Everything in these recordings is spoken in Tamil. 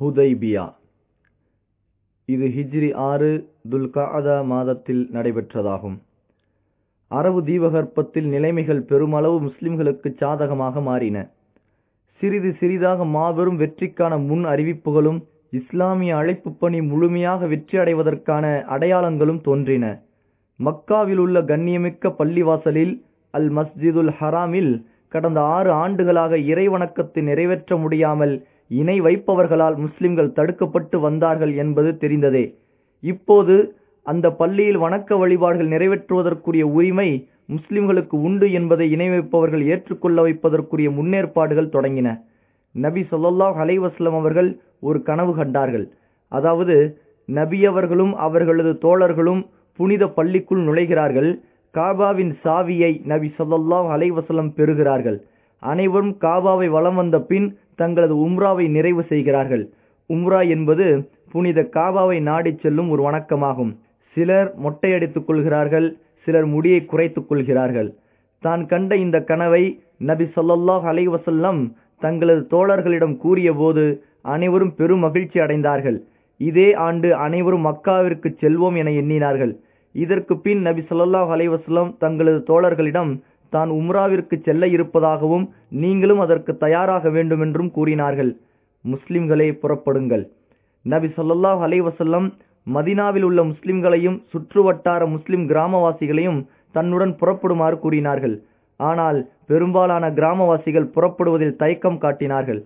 ஹுதைபியா. இது ஹிஜ்ரி ஆறு துல்காதா மாதத்தில் நடைபெற்றதாகும். அரபு தீபகற்பத்தில் நிலைமைகள் பெருமளவு முஸ்லிம்களுக்கு சாதகமாக மாறின. சிறிது சிறிதாக மாபெரும் வெற்றிக்கான முன் அறிவிப்புகளும் இஸ்லாமிய அழைப்பு பணி முழுமையாக வெற்றி அடைவதற்கான அடையாளங்களும் தோன்றின. மக்காவில் உள்ள கண்ணியமிக்க பள்ளிவாசலில் அல் மஸ்ஜிதுல் ஹராமில் கடந்த ஆறு ஆண்டுகளாக இறைவணக்கத்தை நிறைவேற்ற முடியாமல் இணை வைப்பவர்களால் முஸ்லிம்கள் தடுக்கப்பட்டு வந்தார்கள் என்பது தெரிந்ததே. இப்போது அந்த பள்ளியில் வணக்க வழிபாடுகள் நிறைவேற்றுவதற்குரிய உரிமை முஸ்லிம்களுக்கு உண்டு என்பதை இணை வைப்பவர்கள் ஏற்றுக்கொள்ள வைப்பதற்குரிய முன்னேற்பாடுகள் தொடங்கின. நபி சொல்லாஹ் அலைவாஸ்லம் அவர்கள் ஒரு கனவு கண்டார்கள். அதாவது நபியவர்களும் அவர்களது தோழர்களும் புனித பள்ளிக்குள் நுழைகிறார்கள். காபாவின் சாவியை நபி சொல்லாஹ் அலைவசலம் பெறுகிறார்கள். அனைவரும் காபாவை வலம் வந்த பின் தங்களது உம்ராவை நிறைவு செய்கிறார்கள். உம்ரா என்பது புனித காபாவை நாடிச் செல்லும் ஒரு வணக்கமாகும். சிலர் மொட்டையடித்துக் கொள்கிறார்கள் சிலர் முடியை குறைத்துக் கொள்கிறார்கள். தான் கண்ட இந்த கனவை நபி சொல்லாஹ் அலைவசல்லம் தங்களது தோழர்களிடம் கூறிய போது அனைவரும் பெரும் மகிழ்ச்சி அடைந்தார்கள். இதே ஆண்டு அனைவரும் மக்காவிற்கு செல்வோம் என எண்ணினார்கள். இதற்கு பின் நபி சொல்லாஹ் அலைவசல்லம் தங்களது தோழர்களிடம் தான் உம்ராவிற்கு செல்ல இருப்பதாகவும் நீங்களும் அதற்கு தயாராக வேண்டுமென்றும் கூறினார்கள். முஸ்லிம்களே புறப்படுங்கள். நபி சொல்லாஹ் அலைவசல்லம் மதினாவில் உள்ள முஸ்லிம்களையும் சுற்றுவட்டார முஸ்லிம் கிராமவாசிகளையும் தன்னுடன் புறப்படுமாறு கூறினார்கள். ஆனால் பெரும்பாலான கிராமவாசிகள் புறப்படுவதில் தயக்கம் காட்டினார்கள்.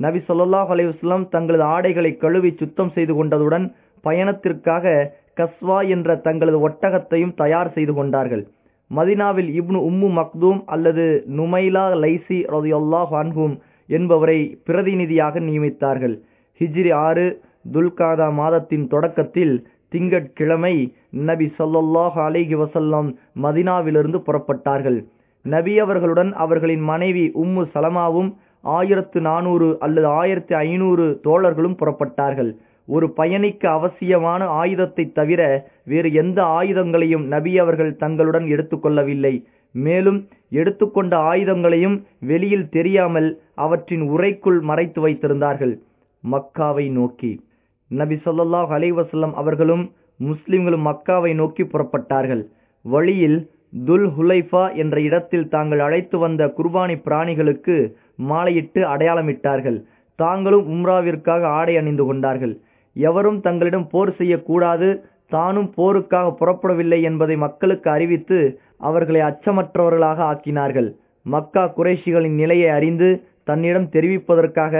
நபி சொல்லாஹ் அலைவாஸ்லம் தங்களது ஆடைகளை கழுவி சுத்தம் செய்து கொண்டதுடன் பயணத்திற்காக கஸ்வா என்ற தங்களது ஒட்டகத்தையும் தயார் செய்து கொண்டார்கள். மதினாவில் இப்னு உம்மு மக்தூம் அல்லது நுமைலா லைசி ரதியுல்லாஹ் அன்ஹும் என்பவரை பிரதிநிதியாக நியமித்தார்கள். ஹிஜ்ரி ஆறு துல்காதா மாதத்தின் தொடக்கத்தில் திங்கட்கிழமை நபி சொல்லாஹ் அலிஹி வசல்லம் மதினாவிலிருந்து புறப்பட்டார்கள். நபி அவர்களுடன் அவர்களின் மனைவி உம்மு சலமாவும் ஆயிரத்து நானூறு அல்லது ஆயிரத்தி ஐநூறு தோழர்களும் புறப்பட்டார்கள். ஒரு பயணிக்கு அவசியமான ஆயுதத்தை தவிர வேறு எந்த ஆயுதங்களையும் நபி அவர்கள் தங்களுடன் எடுத்துக்கொள்ளவில்லை. மேலும் எடுத்துக்கொண்ட ஆயுதங்களையும் வெளியில் தெரியாமல் அவற்றின் உரைக்குள் மறைத்து வைத்திருந்தார்கள். மக்காவை நோக்கி. நபி சொல்லாஹ் அலைவசல்லம் அவர்களும் முஸ்லிம்களும் மக்காவை நோக்கி புறப்பட்டார்கள். வழியில் துல் ஹுலைஃபா என்ற இடத்தில் தாங்கள் அழைத்து வந்த குர்பானி பிராணிகளுக்கு மாலையிட்டு அடையாளமிட்டார்கள். தாங்களும் உம்ராவிற்காக ஆடை அணிந்து கொண்டார்கள். எவரும் தங்களிடம் போர் செய்யக்கூடாது தானும் போருக்காக புறப்படவில்லை என்பதை மக்களுக்கு அறிவித்து அவர்களை அச்சமற்றவர்களாக ஆக்கினார்கள். மக்கா குறைஷிகளின் நிலையை அறிந்து தன்னிடம் தெரிவிப்பதற்காக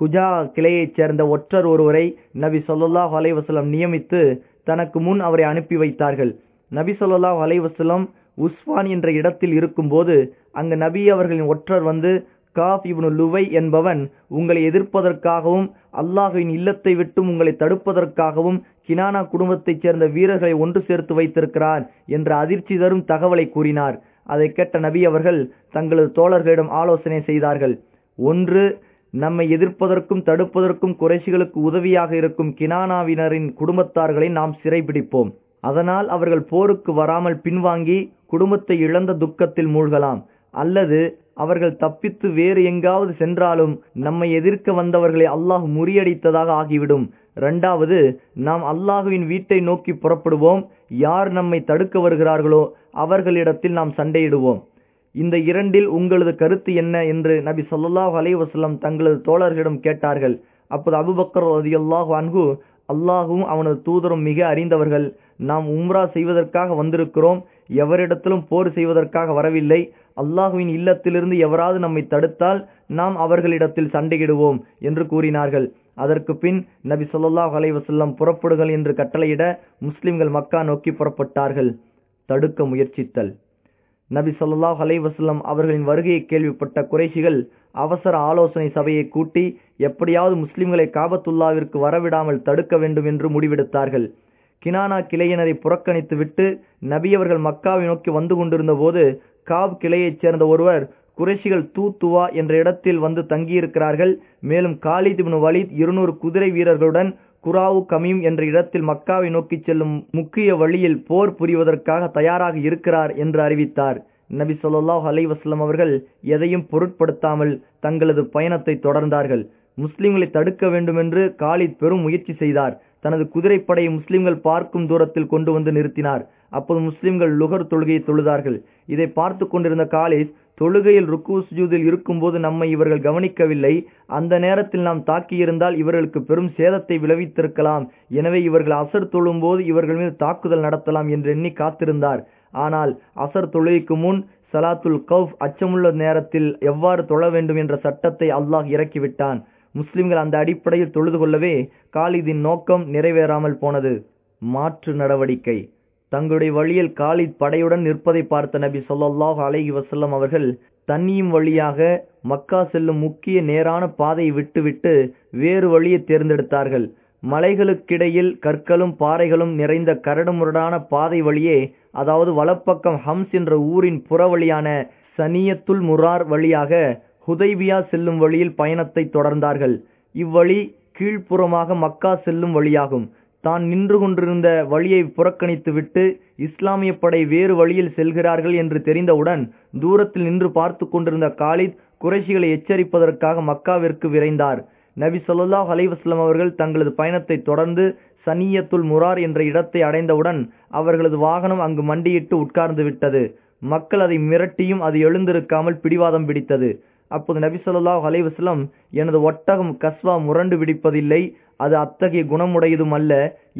குஜா கிளையைச் சேர்ந்த ஒற்றர் ஒருவரை நபி சொல்லாஹ் அலைவசலம் நியமித்து தனக்கு முன் அவரை அனுப்பி வைத்தார்கள். நபி சொல்லாஹ் அலைவசலம் உஸ்வான் என்ற இடத்தில் இருக்கும்போது அங்கு நபி அவர்களின் ஒற்றர் வந்து காஃப் இப்னு லுவை என்பவன் உங்களை எதிர்ப்பதற்காகவும் அல்லாஹுவின் இல்லத்தை விட்டும் உங்களை தடுப்பதற்காகவும் கினானா குடும்பத்தைச் சேர்ந்த வீரர்களை ஒன்று சேர்த்து வைத்திருக்கிறார் என்ற அதிர்ச்சி தரும் தகவலை கூறினார். அதை கேட்ட நபி அவர்கள் தங்களது தோழர்களிடம் ஆலோசனை செய்தார்கள். ஒன்று நம்மை எதிர்ப்பதற்கும் தடுப்பதற்கும் குறைசிகளுக்கு உதவியாக இருக்கும் கினானாவினரின் குடும்பத்தார்களை நாம் சிறைபிடிப்போம். அதனால் அவர்கள் போருக்கு வராமல் பின்வாங்கி குடும்பத்தை இழந்த துக்கத்தில் மூழ்கலாம். அல்லது அவர்கள் தப்பித்து வேறு எங்காவது சென்றாலும் நம்மை எதிர்க்க வந்தவர்களை அல்லாஹ் முறியடித்ததாக ஆகிவிடும். இரண்டாவது நாம் அல்லாஹுவின் வீட்டை நோக்கி புறப்படுவோம். யார் நம்மை தடுக்க வருகிறார்களோ அவர்களிடத்தில் நாம் சண்டையிடுவோம். இந்த இரண்டில் உங்களது கருத்து என்ன என்று நபி சொல்லாஹ் அலைவாஸ்லம் தங்களது தோழர்களிடம் கேட்டார்கள். அப்போது அபுபக்கர் அல்லாஹ் அன்கு அல்லாஹும் அவனது தூதரும் மிக அறிந்தவர்கள். நாம் உம்ரா செய்வதற்காக வந்திருக்கிறோம். எவரிடத்திலும் போர் செய்வதற்காக வரவில்லை. அல்லாஹுவின் இல்லத்திலிருந்து எவராது நம்மை தடுத்தால் நாம் அவர்களிடத்தில் சண்டையிடுவோம் என்று கூறினார்கள். அதற்கு பின் நபி சொல்லாஹ் அலைவசல்லம் புறப்படுகள் என்று கட்டளையிட முஸ்லிம்கள் மக்கா நோக்கி புறப்பட்டார்கள். தடுக்க முயற்சித்தல். நபி சொல்லாஹ் அலைவசல்லம் அவர்களின் வருகையை கேள்விப்பட்ட குறைஷிகள் அவசர ஆலோசனை சபையை கூட்டி எப்படியாவது முஸ்லிம்களை காபத்துல்லாவிற்கு வரவிடாமல் தடுக்க வேண்டும் என்று முடிவெடுத்தார்கள். கினானா கிளையினரை புறக்கணித்துவிட்டு நபியவர்கள் மக்காவை நோக்கி வந்து கொண்டிருந்த போது காப் கிளையைச் சேர்ந்த ஒருவர் குறைஷிகள் தூத்துவா என்ற இடத்தில் வந்து தங்கியிருக்கிறார்கள். மேலும் காலித் இப்னு வலித் இருநூறு குதிரை வீரர்களுடன் குராவு கமீம் என்ற இடத்தில் மக்காவை நோக்கி செல்லும் முக்கிய வழியில் போர் புரிவதற்காக தயாராக இருக்கிறார் என்று அறிவித்தார். நபி சொல்லாஹ் அலைவாஸ்லம் அவர்கள் எதையும் பொருட்படுத்தாமல் தங்களது பயணத்தை தொடர்ந்தார்கள். முஸ்லிம்களை தடுக்க வேண்டுமென்று காலித் பெரும் முயற்சி செய்தார். தனது குதிரைப்படையை முஸ்லிம்கள் பார்க்கும் தூரத்தில் கொண்டு வந்து நிறுத்தினார். அப்போது முஸ்லிம்கள் லுகர் தொழுகையை தொழுதார்கள். இதை பார்த்து கொண்டிருந்த காலித் தொழுகையில் ருக்கு சுஜூதில் இருக்கும்போது நம்மை இவர்கள் கவனிக்கவில்லை. அந்த நேரத்தில் நாம் தாக்கியிருந்தால் இவர்களுக்கு பெரும் சேதத்தை விளைவித்திருக்கலாம். எனவே இவர்கள் அசர் தொழும்போது இவர்கள் மீது தாக்குதல் நடத்தலாம் என்று எண்ணி காத்திருந்தார். ஆனால் அசர் தொழுகைக்கு முன் சலாத்துல் கௌஃப் அச்சமுள்ள நேரத்தில் எவ்வாறு தொழ வேண்டும் என்ற சட்டத்தை அல்லாஹ் இறக்கிவிட்டான். முஸ்லிம்கள் அந்த அடிப்படையில் தொழுது கொள்ளவே காலிதின் நோக்கம் நிறைவேறாமல் போனது. மாற்று நடவடிக்கை. தங்களுடைய வழியில் காலித் படையுடன் நிற்பதை பார்த்த நபி சொல்லாஹ் அலைஹி வசல்லம் அவர்கள் தண்ணியும் வழியாக மக்கா செல்லும் முக்கிய நேரான பாதையை விட்டுவிட்டு வேறு வழியை தேர்ந்தெடுத்தார்கள். மலைகளுக்கிடையில் கற்களும் பாறைகளும் நிறைந்த கரடுமுரடான பாதை வழியே அதாவது வலப்பக்கம் ஹம்ஸ் என்ற ஊரின் புறவழியான சனியத்துல் முரார் வழியாக ஹுதைபியா செல்லும் வழியில் பயணத்தை தொடர்ந்தார்கள். இவ்வழி கீழ்ப்புறமாக மக்கா செல்லும் வழியாகும். தான் நின்று கொண்டிருந்த வழியை புறக்கணித்துவிட்டு இஸ்லாமிய படை வேறு வழியில் செல்கிறார்கள் என்று தெரிந்தவுடன் தூரத்தில் நின்று பார்த்து கொண்டிருந்த காலித் குறைஷிகளை எச்சரிப்பதற்காக மக்காவிற்கு விரைந்தார். நபி ஸல்லல்லாஹு அலைஹி அவர்கள் தங்களது பயணத்தை தொடர்ந்து சனியத்துல் முரார் என்ற இடத்தை அடைந்தவுடன் அவர்களது வாகனம் அங்கு மண்டியிட்டு உட்கார்ந்து விட்டது. மக்கள் அதை மிரட்டியும் அது எழுந்திருக்காமல் பிடிவாதம் பிடித்தது. அப்போது நபி சொல்லாஹ் அலைவாஸ்லம் எனது ஒட்டகம் கஸ்வா முரண்டு பிடிப்பதில்லை. அது அத்தகைய குணமுடையதும் அல்ல.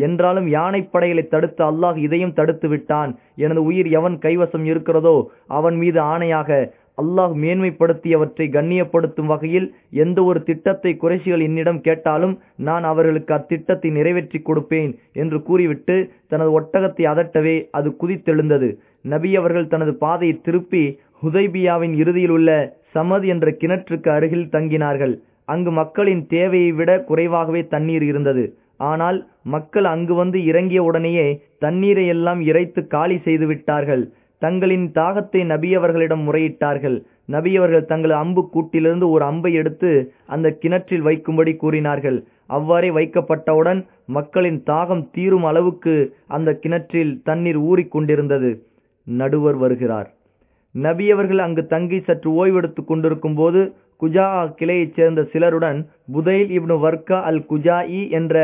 என்றாலும் யானைப்படைகளை தடுத்து அல்லாஹ் இதையும் தடுத்து விட்டான். எனது உயிர் எவன் கைவசம் இருக்கிறதோ அவன் மீது ஆணையாக அல்லாஹ் மேன்மைப்படுத்தியவற்றை கண்ணியப்படுத்தும் வகையில் எந்த ஒரு திட்டத்தை குறைஷிகள் என்னிடம் கேட்டாலும் நான் அவர்களுக்கு அத்திட்டத்தை நிறைவேற்றி கொடுப்பேன் என்று கூறிவிட்டு தனது ஒட்டகத்தை அதட்டவே அது குதித்தெழுந்தது. நபி அவர்கள் தனது பாதையை திருப்பி ஹுதைபியாவின் இறுதியில் உள்ள சமத் என்ற கிணற்றுக்கு அருகில் தங்கினார்கள். அங்கு மக்களின் தேவையை விட குறைவாகவே தண்ணீர் இருந்தது. ஆனால் மக்கள் அங்கு வந்து இறங்கிய உடனேயே தண்ணீரை எல்லாம் இறைத்து காலி செய்து விட்டார்கள். தங்களின் தாகத்தை நபியவர்களிடம் முறையிட்டார்கள். நபியவர்கள் தங்கள் அம்பு கூட்டிலிருந்து ஒரு அம்பை எடுத்து அந்த கிணற்றில் வைக்கும்படி கூறினார்கள். அவ்வாறே வைக்கப்பட்டவுடன் மக்களின் தாகம் தீரும் அளவுக்கு அந்த கிணற்றில் தண்ணீர் ஊறிக்கொண்டிருந்தது. நடுவர் வருகிறார். நபியவர்கள் அங்கு தங்கி சற்று ஓய்வெடுத்துக் கொண்டிருக்கும் போது குஜா கிளையைச் சேர்ந்த சிலருடன் புதைல் இப்னு வர்க்கா அல் குஜாஇ என்ற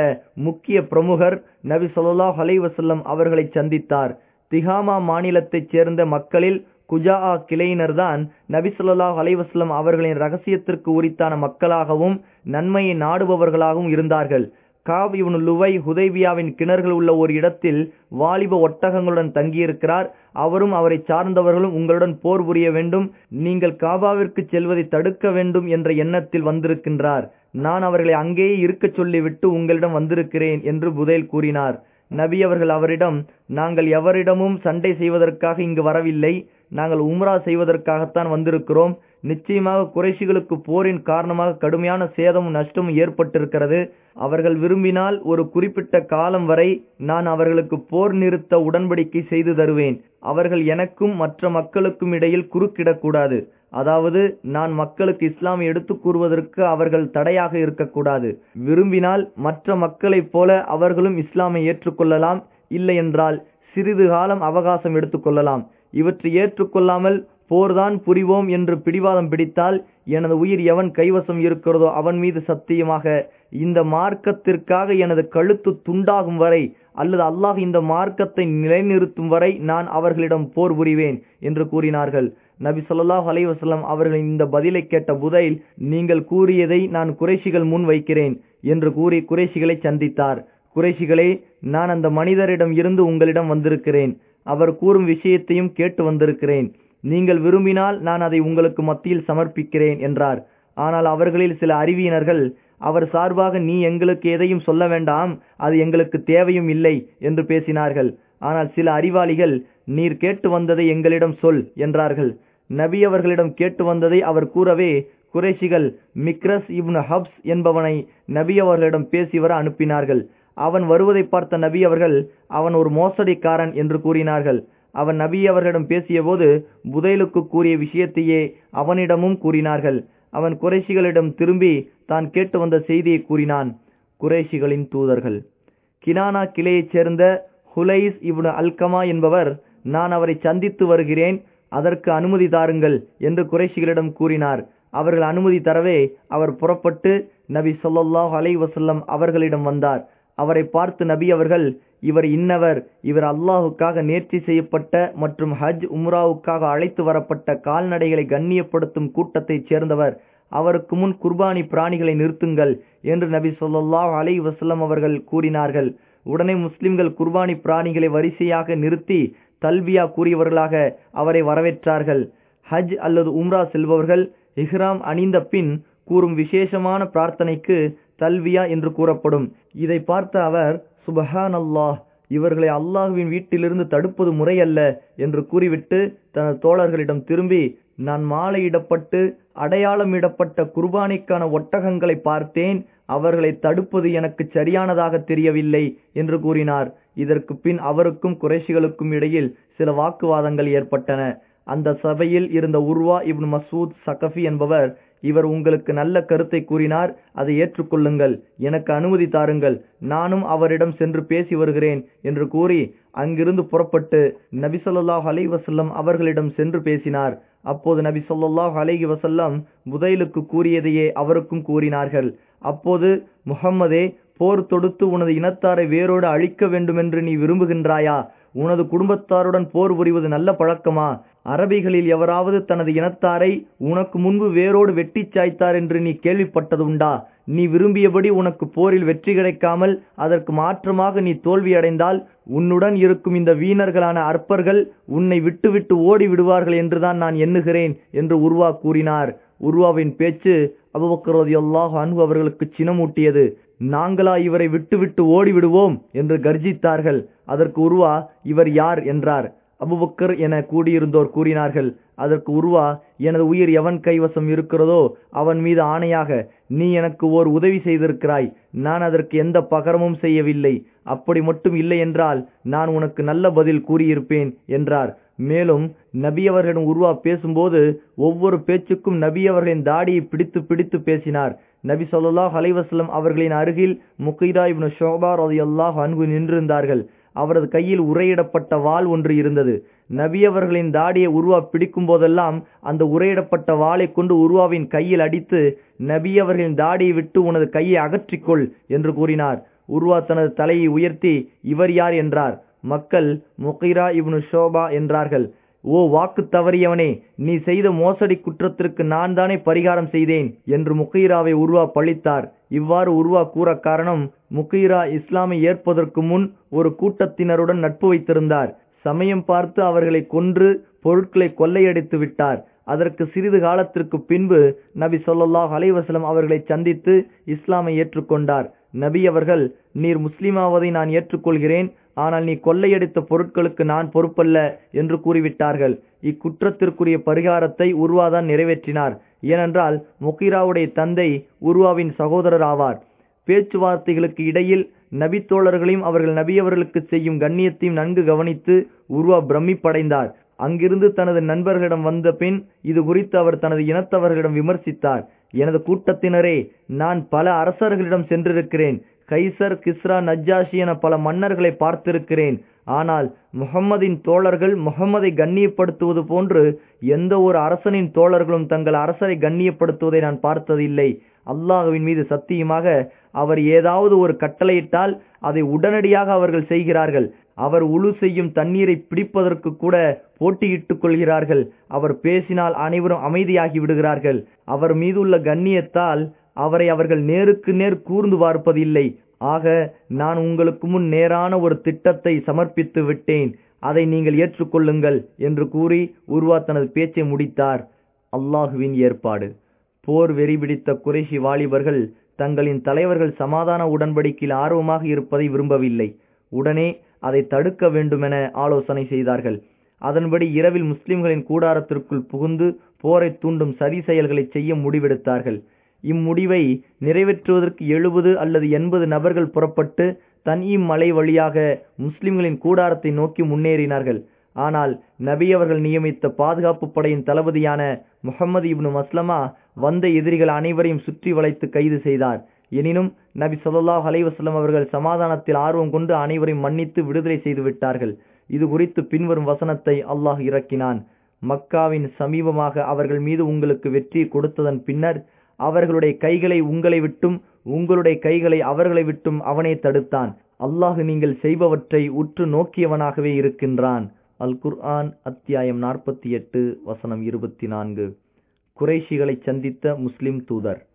முக்கிய பிரமுகர் நபி ஸல்லல்லாஹு அலைஹி அவர்களை சந்தித்தார். திகாமா மாநிலத்தைச் சேர்ந்த மக்களில் குஜா கிளையினர்தான் நபி சொல்லாஹ் அலைஹி அவர்களின் ரகசியத்திற்கு உரித்தான மக்களாகவும் நன்மையை நாடுபவர்களாகவும் இருந்தார்கள். காப் இவனு லுவை ஹுதைபியாவின் கிணறுகள் உள்ள ஒரு இடத்தில் வாலிப ஒட்டகங்களுடன் தங்கியிருக்கிறார். அவரும் அவரை சார்ந்தவர்களும் உங்களுடன் போர் புரிய வேண்டும். நீங்கள் காபாவிற்கு செல்வதை தடுக்க வேண்டும் என்ற எண்ணத்தில் வந்திருக்கின்றார். நான் அவர்களை அங்கேயே இருக்கச் சொல்லிவிட்டு உங்களிடம் வந்திருக்கிறேன் என்று புதைல் கூறினார். நபி அவர்கள் அவரிடம் நாங்கள் எவரிடமும் சண்டை செய்வதற்காக இங்கு வரவில்லை. நாங்கள் உம்ரா செய்வதற்காகத்தான் வந்திருக்கிறோம். நிச்சயமாக குறைஷிகளுக்கு போரின் காரணமாக கடுமையான சேதமும் நஷ்டமும் ஏற்பட்டிருக்கிறது. அவர்கள் விரும்பினால் ஒரு குறிப்பிட்ட காலம் வரை நான் அவர்களுக்கு போர் நிறுத்த உடன்படிக்கை செய்து தருவேன். அவர்கள் எனக்கும் மற்ற மக்களுக்கும் இடையில் குறுக்கிடக்கூடாது. அதாவது நான் மக்களுக்கு இஸ்லாமை எடுத்துக் கூறுவதற்கு அவர்கள் தடையாக இருக்கக்கூடாது. விரும்பினால் மற்ற மக்களைப் போல அவர்களும் இஸ்லாமை ஏற்றுக்கொள்ளலாம். இல்லை என்றால் சிறிது காலம் அவகாசம் எடுத்துக்கொள்ளலாம் இவற்றை ஏற்றுக்கொள்ளாமல் போர்தான் புரிவோம் என்று பிடிவாதம் பிடித்தால் எனது உயிர் எவன் கைவசம் இருக்கிறதோ அவன் மீது சத்தியமாக இந்த மார்க்கத்திற்காக எனது கழுத்து துண்டாகும் வரை அல்லது அல்லாஹ் இந்த மார்க்கத்தை நிலைநிறுத்தும் வரை நான் அவர்களிடம் போர் புரிவேன் என்று கூறினார்கள். நபி சொல்லாஹ் அலைஹி அவர்களின் இந்த பதிலை கேட்ட புதைல் நீங்கள் கூறியதை நான் குறைஷிகள் முன் வைக்கிறேன் என்று கூறி குறைஷிகளை சந்தித்தார். குறைஷிகளே நான் அந்த மனிதரிடம் இருந்து உங்களிடம் வந்திருக்கிறேன். அவர் கூறும் விஷயத்தையும் கேட்டு வந்திருக்கிறேன். நீங்கள் விரும்பினால் நான் அதை உங்களுக்கு மத்தியில் சமர்ப்பிக்கிறேன் என்றார். ஆனால் அவர்களில் சில அறிவியினர்கள் அவர் சார்பாக நீ எங்களுக்கு எதையும் சொல்ல வேண்டாம் அது எங்களுக்கு தேவையும் இல்லை என்று பேசினார்கள். ஆனால் சில அறிவாளிகள் நீர் கேட்டு வந்ததை எங்களிடம் சொல் என்றார்கள். நபி அவர்களிடம் கேட்டு வந்ததை அவர் கூறவே குறைஷிகள் மிக்ரஸ் இப்னு ஹப்ஸ் என்பவனை நபி அவர்களிடம் பேசி வர அனுப்பினார்கள். அவன் வருவதை பார்த்த நபி அவர்கள் அவன் ஒரு மோசடிக்காரன் என்று கூறினார்கள். அவன் நபி அவர்களிடம் பேசியபோது புதைலுக்கு கூறிய விஷயத்தையே அவனிடமும் கூறினார்கள். அவன் குறைஷிகளிடம் திரும்பி தான் கேட்டு வந்த செய்தியை கூறினான். குறைஷிகளின் தூதர்கள். கினானா கிளையைச் சேர்ந்த ஹுலைஸ் இப்னு அல்கமா என்பவர் நான் அவரை சந்தித்து வருகிறேன் அதற்கு அனுமதி தாருங்கள் என்று குறைஷிகளிடம் கூறினார். அவர்கள் அனுமதி தரவே அவர் புறப்பட்டு நபி சொல்லாஹ் அலை வசல்லம் அவர்களிடம் வந்தார். அவரை பார்த்து நபி அவர்கள் இவர் இன்னவர். இவர் அல்லாஹுக்காக நேர்ச்சி செய்யப்பட்ட மற்றும் ஹஜ் உம்ராவுக்காக அழைத்து வரப்பட்ட கால்நடைகளை கண்ணியப்படுத்தும் கூட்டத்தைச் சேர்ந்தவர். அவருக்கு முன் குர்பானி பிராணிகளை நிறுத்துங்கள் என்று நபி ஸல்லல்லாஹு அலை வசலம் அவர்கள் கூறினார்கள். உடனே முஸ்லிம்கள் குர்பானி பிராணிகளை வரிசையாக நிறுத்தி தல்வியா கூறியவர்களாக அவரை வரவேற்றார்கள். ஹஜ் அல்லது உம்ரா செல்பவர்கள் இஹ்ராம் அணிந்த பின் கூறும் விசேஷமான பிரார்த்தனைக்கு தல்வியா என்று கூறப்படும். இதை பார்த்த அவர் சுபஹான் அல்லாஹ் இவர்களை அல்லாஹுவின் வீட்டிலிருந்து தடுப்பது முறையல்ல என்று கூறிவிட்டு தனது தோழர்களிடம் திரும்பி நான் மாலையிடப்பட்டு அடையாளமிடப்பட்ட குர்பானிக்கான ஒட்டகங்களை பார்த்தேன் அவர்களை தடுப்பது எனக்கு சரியானதாக தெரியவில்லை என்று கூறினார். இதற்கு பின் அவருக்கும் குறைஷிகளுக்கும் இடையில் சில வாக்குவாதங்கள் ஏற்பட்டன. அந்த சபையில் இருந்த உர்வா இப்னு மசூத் சகஃபி என்பவர் இவர் உங்களுக்கு நல்ல கருத்தை கூறினார் அதை ஏற்றுக்கொள்ளுங்கள். எனக்கு அனுமதி தாருங்கள். நானும் அவரிடம் சென்று பேசி வருகிறேன் என்று கூறி அங்கிருந்து புறப்பட்டு நபி சொல்லாஹ் அலைஹி வசல்லம் அவர்களிடம் சென்று பேசினார். அப்போது நபி சொல்லாஹ் அலைஹி வசல்லம் புதைலுக்கு கூறியதையே அவருக்கும் கூறினார்கள். அப்போது முகம்மதே போர் தொடுத்து உனது இனத்தாரை வேரோடு அழிக்க வேண்டுமென்று நீ விரும்புகின்றாயா? உனது குடும்பத்தாருடன் போர் புரிவது நல்ல பழக்கமா? அரபிகளில் எவராவது தனது இனத்தாரை உனக்கு முன்பு வேரோடு வெட்டிச் சாய்த்தார் என்று நீ கேள்விப்பட்டதுண்டா நீ விரும்பியபடி உனக்கு போரில் வெற்றி கிடைக்காமல் அதற்கு மாற்றமாக நீ தோல்வியடைந்தால் உன்னுடன் இருக்கும் இந்த வீணர்களான அற்பர்கள் உன்னை விட்டுவிட்டு ஓடி விடுவார்கள் என்றுதான் நான் எண்ணுகிறேன் என்று உருவா கூறினார். உருவாவின் பேச்சு அபுபக்கரோதியல்லாஹ் அன்பு அவர்களுக்கு சினமூட்டியது. நாங்களா இவரை விட்டுவிட்டு ஓடிவிடுவோம் என்று கர்ஜித்தார்கள். அதற்கு உருவா இவர் யார் என்றார். அபுபக்கர் என கூடியிருந்தோர் கூறினார்கள். அதற்கு உருவா எனது உயிர் எவன் கைவசம் இருக்கிறதோ அவன் மீது ஆணையாக நீ எனக்கு ஓர் உதவி செய்திருக்கிறாய். நான் அதற்கு எந்த பகரமும் செய்யவில்லை. அப்படி மட்டும் இல்லை என்றால் நான் உனக்கு நல்ல பதில் கூறியிருப்பேன் என்றார். மேலும் நபியவர்களிடம் உருவா பேசும்போது ஒவ்வொரு பேச்சுக்கும் நபியவர்களின் தாடியை பிடித்து பிடித்து பேசினார். நபி சொல்லாஹ் அலைவாஸ்லம் அவர்களின் அருகில் முகைதா இப்னு ஷோபா ரலியல்லாஹு அன்பு நின்றிருந்தார்கள். அவரது கையில் உரையிடப்பட்ட வாள் ஒன்று இருந்தது. நபி அவர்களின் தாடியை உருவா பிடிக்கும் போதெல்லாம் அந்த உரையிடப்பட்ட வாளை கொண்டு உருவாவின் கையில் அடித்து நபி அவர்களின் தாடியை விட்டு உனது கையை அகற்றிக்கொள் என்று கூறினார். உருவா தனது தலையை உயர்த்தி இவர் யார் என்றார். மக்கள் முகிரா இப்னு ஷோபா என்றார்கள். ஓ வாக்கு தவறியவனே நீ செய்த மோசடி குற்றத்திற்கு நான் தானே பரிகாரம் செய்தேன் என்று முகீராவை உருவா பழித்தார். இவ்வாறு உருவா கூற காரணம் முகீரா இஸ்லாமை ஏற்பதற்கு முன் ஒரு கூட்டத்தினருடன் நட்பு வைத்திருந்தார். சமயம் பார்த்து அவர்களை கொன்று பொருட்களை கொள்ளையடித்து விட்டார். அதற்கு சிறிது காலத்திற்கு பின்பு நபி ஸல்லல்லாஹு அலைவசலம் அவர்களை சந்தித்து இஸ்லாமை ஏற்றுக்கொண்டார். நபி அவர்கள் நீர் முஸ்லிமாவதை நான் ஏற்றுக்கொள்கிறேன். ஆனால் நீ கொள்ளையடித்த பொருட்களுக்கு நான் பொறுப்பல்ல என்று கூறிவிட்டார்கள். இக்குற்றத்திற்குரிய பரிகாரத்தை உருவாதான் நிறைவேற்றினார். ஏனென்றால் முகிராவுடைய தந்தை உருவாவின் சகோதரர் ஆவார் பேச்சுவார்த்தைகளுக்கு இடையில் நபித்தோழர்களையும் அவர்கள் நபியவர்களுக்கு செய்யும் கண்ணியத்தையும் நன்கு கவனித்து உருவா பிரமிப்படைந்தார். அங்கிருந்து தனது நண்பர்களிடம் வந்த பின் இது குறித்து அவர் தனது இனத்தவர்களிடம் விமர்சித்தார். எனது கூட்டத்தினரே நான் பல அரசர்களிடம் சென்றிருக்கிறேன். கைசர் கிஸ்ரா நஜ்ஜாஷி என பல மன்னர்களை பார்த்திருக்கிறேன். ஆனால் முகம்மதின் தோழர்கள் முகம்மதை கண்ணியப்படுத்துவது போன்று எந்த ஒரு அரசனின் தோழர்களும் தங்கள் அரசரை கண்ணியப்படுத்துவதை நான் பார்த்ததில்லை. அல்லாஹுவின் மீது சத்தியமாக அவர் ஏதாவது ஒரு கட்டளையிட்டால் அதை உடனடியாக அவர்கள் செய்கிறார்கள். அவர் உழு செய்யும் தண்ணீரை பிடிப்பதற்கு கூட போட்டியிட்டுக் கொள்கிறார்கள். அவர் பேசினால் அனைவரும் அமைதியாகி விடுகிறார்கள். அவர் மீதுள்ள கண்ணியத்தால் அவரை அவர்கள் நேருக்கு நேர் கூர்ந்து பார்ப்பதில்லை. ஆக நான் உங்களுக்கு முன் நேரான ஒரு திட்டத்தை சமர்ப்பித்து விட்டேன். அதை நீங்கள் ஏற்றுக்கொள்ளுங்கள் என்று கூறி உருவா தனது பேச்சை முடித்தார். அல்லாஹுவின் ஏற்பாடு. போர் வெறி பிடித்த குறைஷி வாலிபர்கள் தங்களின் தலைவர்கள் சமாதான உடன்படிக்கையில் ஆர்வமாக இருப்பதை விரும்பவில்லை. உடனே அதை தடுக்க வேண்டுமென ஆலோசனை செய்தார்கள். அதன்படி இரவில் முஸ்லிம்களின் கூடாரத்திற்குள் புகுந்து போரை தூண்டும் சதி செயல்களை செய்ய முடிவெடுத்தார்கள். இம்முடிவை நிறைவேற்றுவதற்கு எழுபது அல்லது எண்பது நபர்கள் புறப்பட்டு தன்ஈம் மலை வழியாக முஸ்லிம்களின் கூடாரத்தை நோக்கி முன்னேறினார்கள். ஆனால் நபி அவர்கள் நியமித்த பாதுகாப்பு படையின் தளபதியான முகமது இப்னு மஸ்லமா வந்த எதிரிகள் அனைவரையும் சுற்றி வளைத்து கைது செய்தார். எனினும் நபி ஸல்லல்லாஹு அலைஹி வஸல்லம் அவர்கள் சமாதானத்தில் ஆர்வம் கொண்டு அனைவரையும் மன்னித்து விடுதலை செய்து விட்டார்கள். இது குறித்து பின்வரும் வசனத்தை அல்லாஹ் இறக்கினான். மக்காவின் சமீபமாக அவர்கள் மீது உங்களுக்கு வெற்றி கொடுத்ததன் பின்னர் அவர்களுடைய கைகளை உங்களை விட்டும் உங்களுடைய கைகளை அவர்களை விட்டும் அவனே தடுத்தான். அல்லாஹ் நீங்கள் செய்பவற்றை உற்று நோக்கியவனாகவே இருக்கின்றான். அல் குர்ஆன் அத்தியாயம் நாற்பத்தி எட்டு வசனம் இருபத்தி நான்கு. குறைஷிகளை சந்தித்த முஸ்லிம் தூதர்.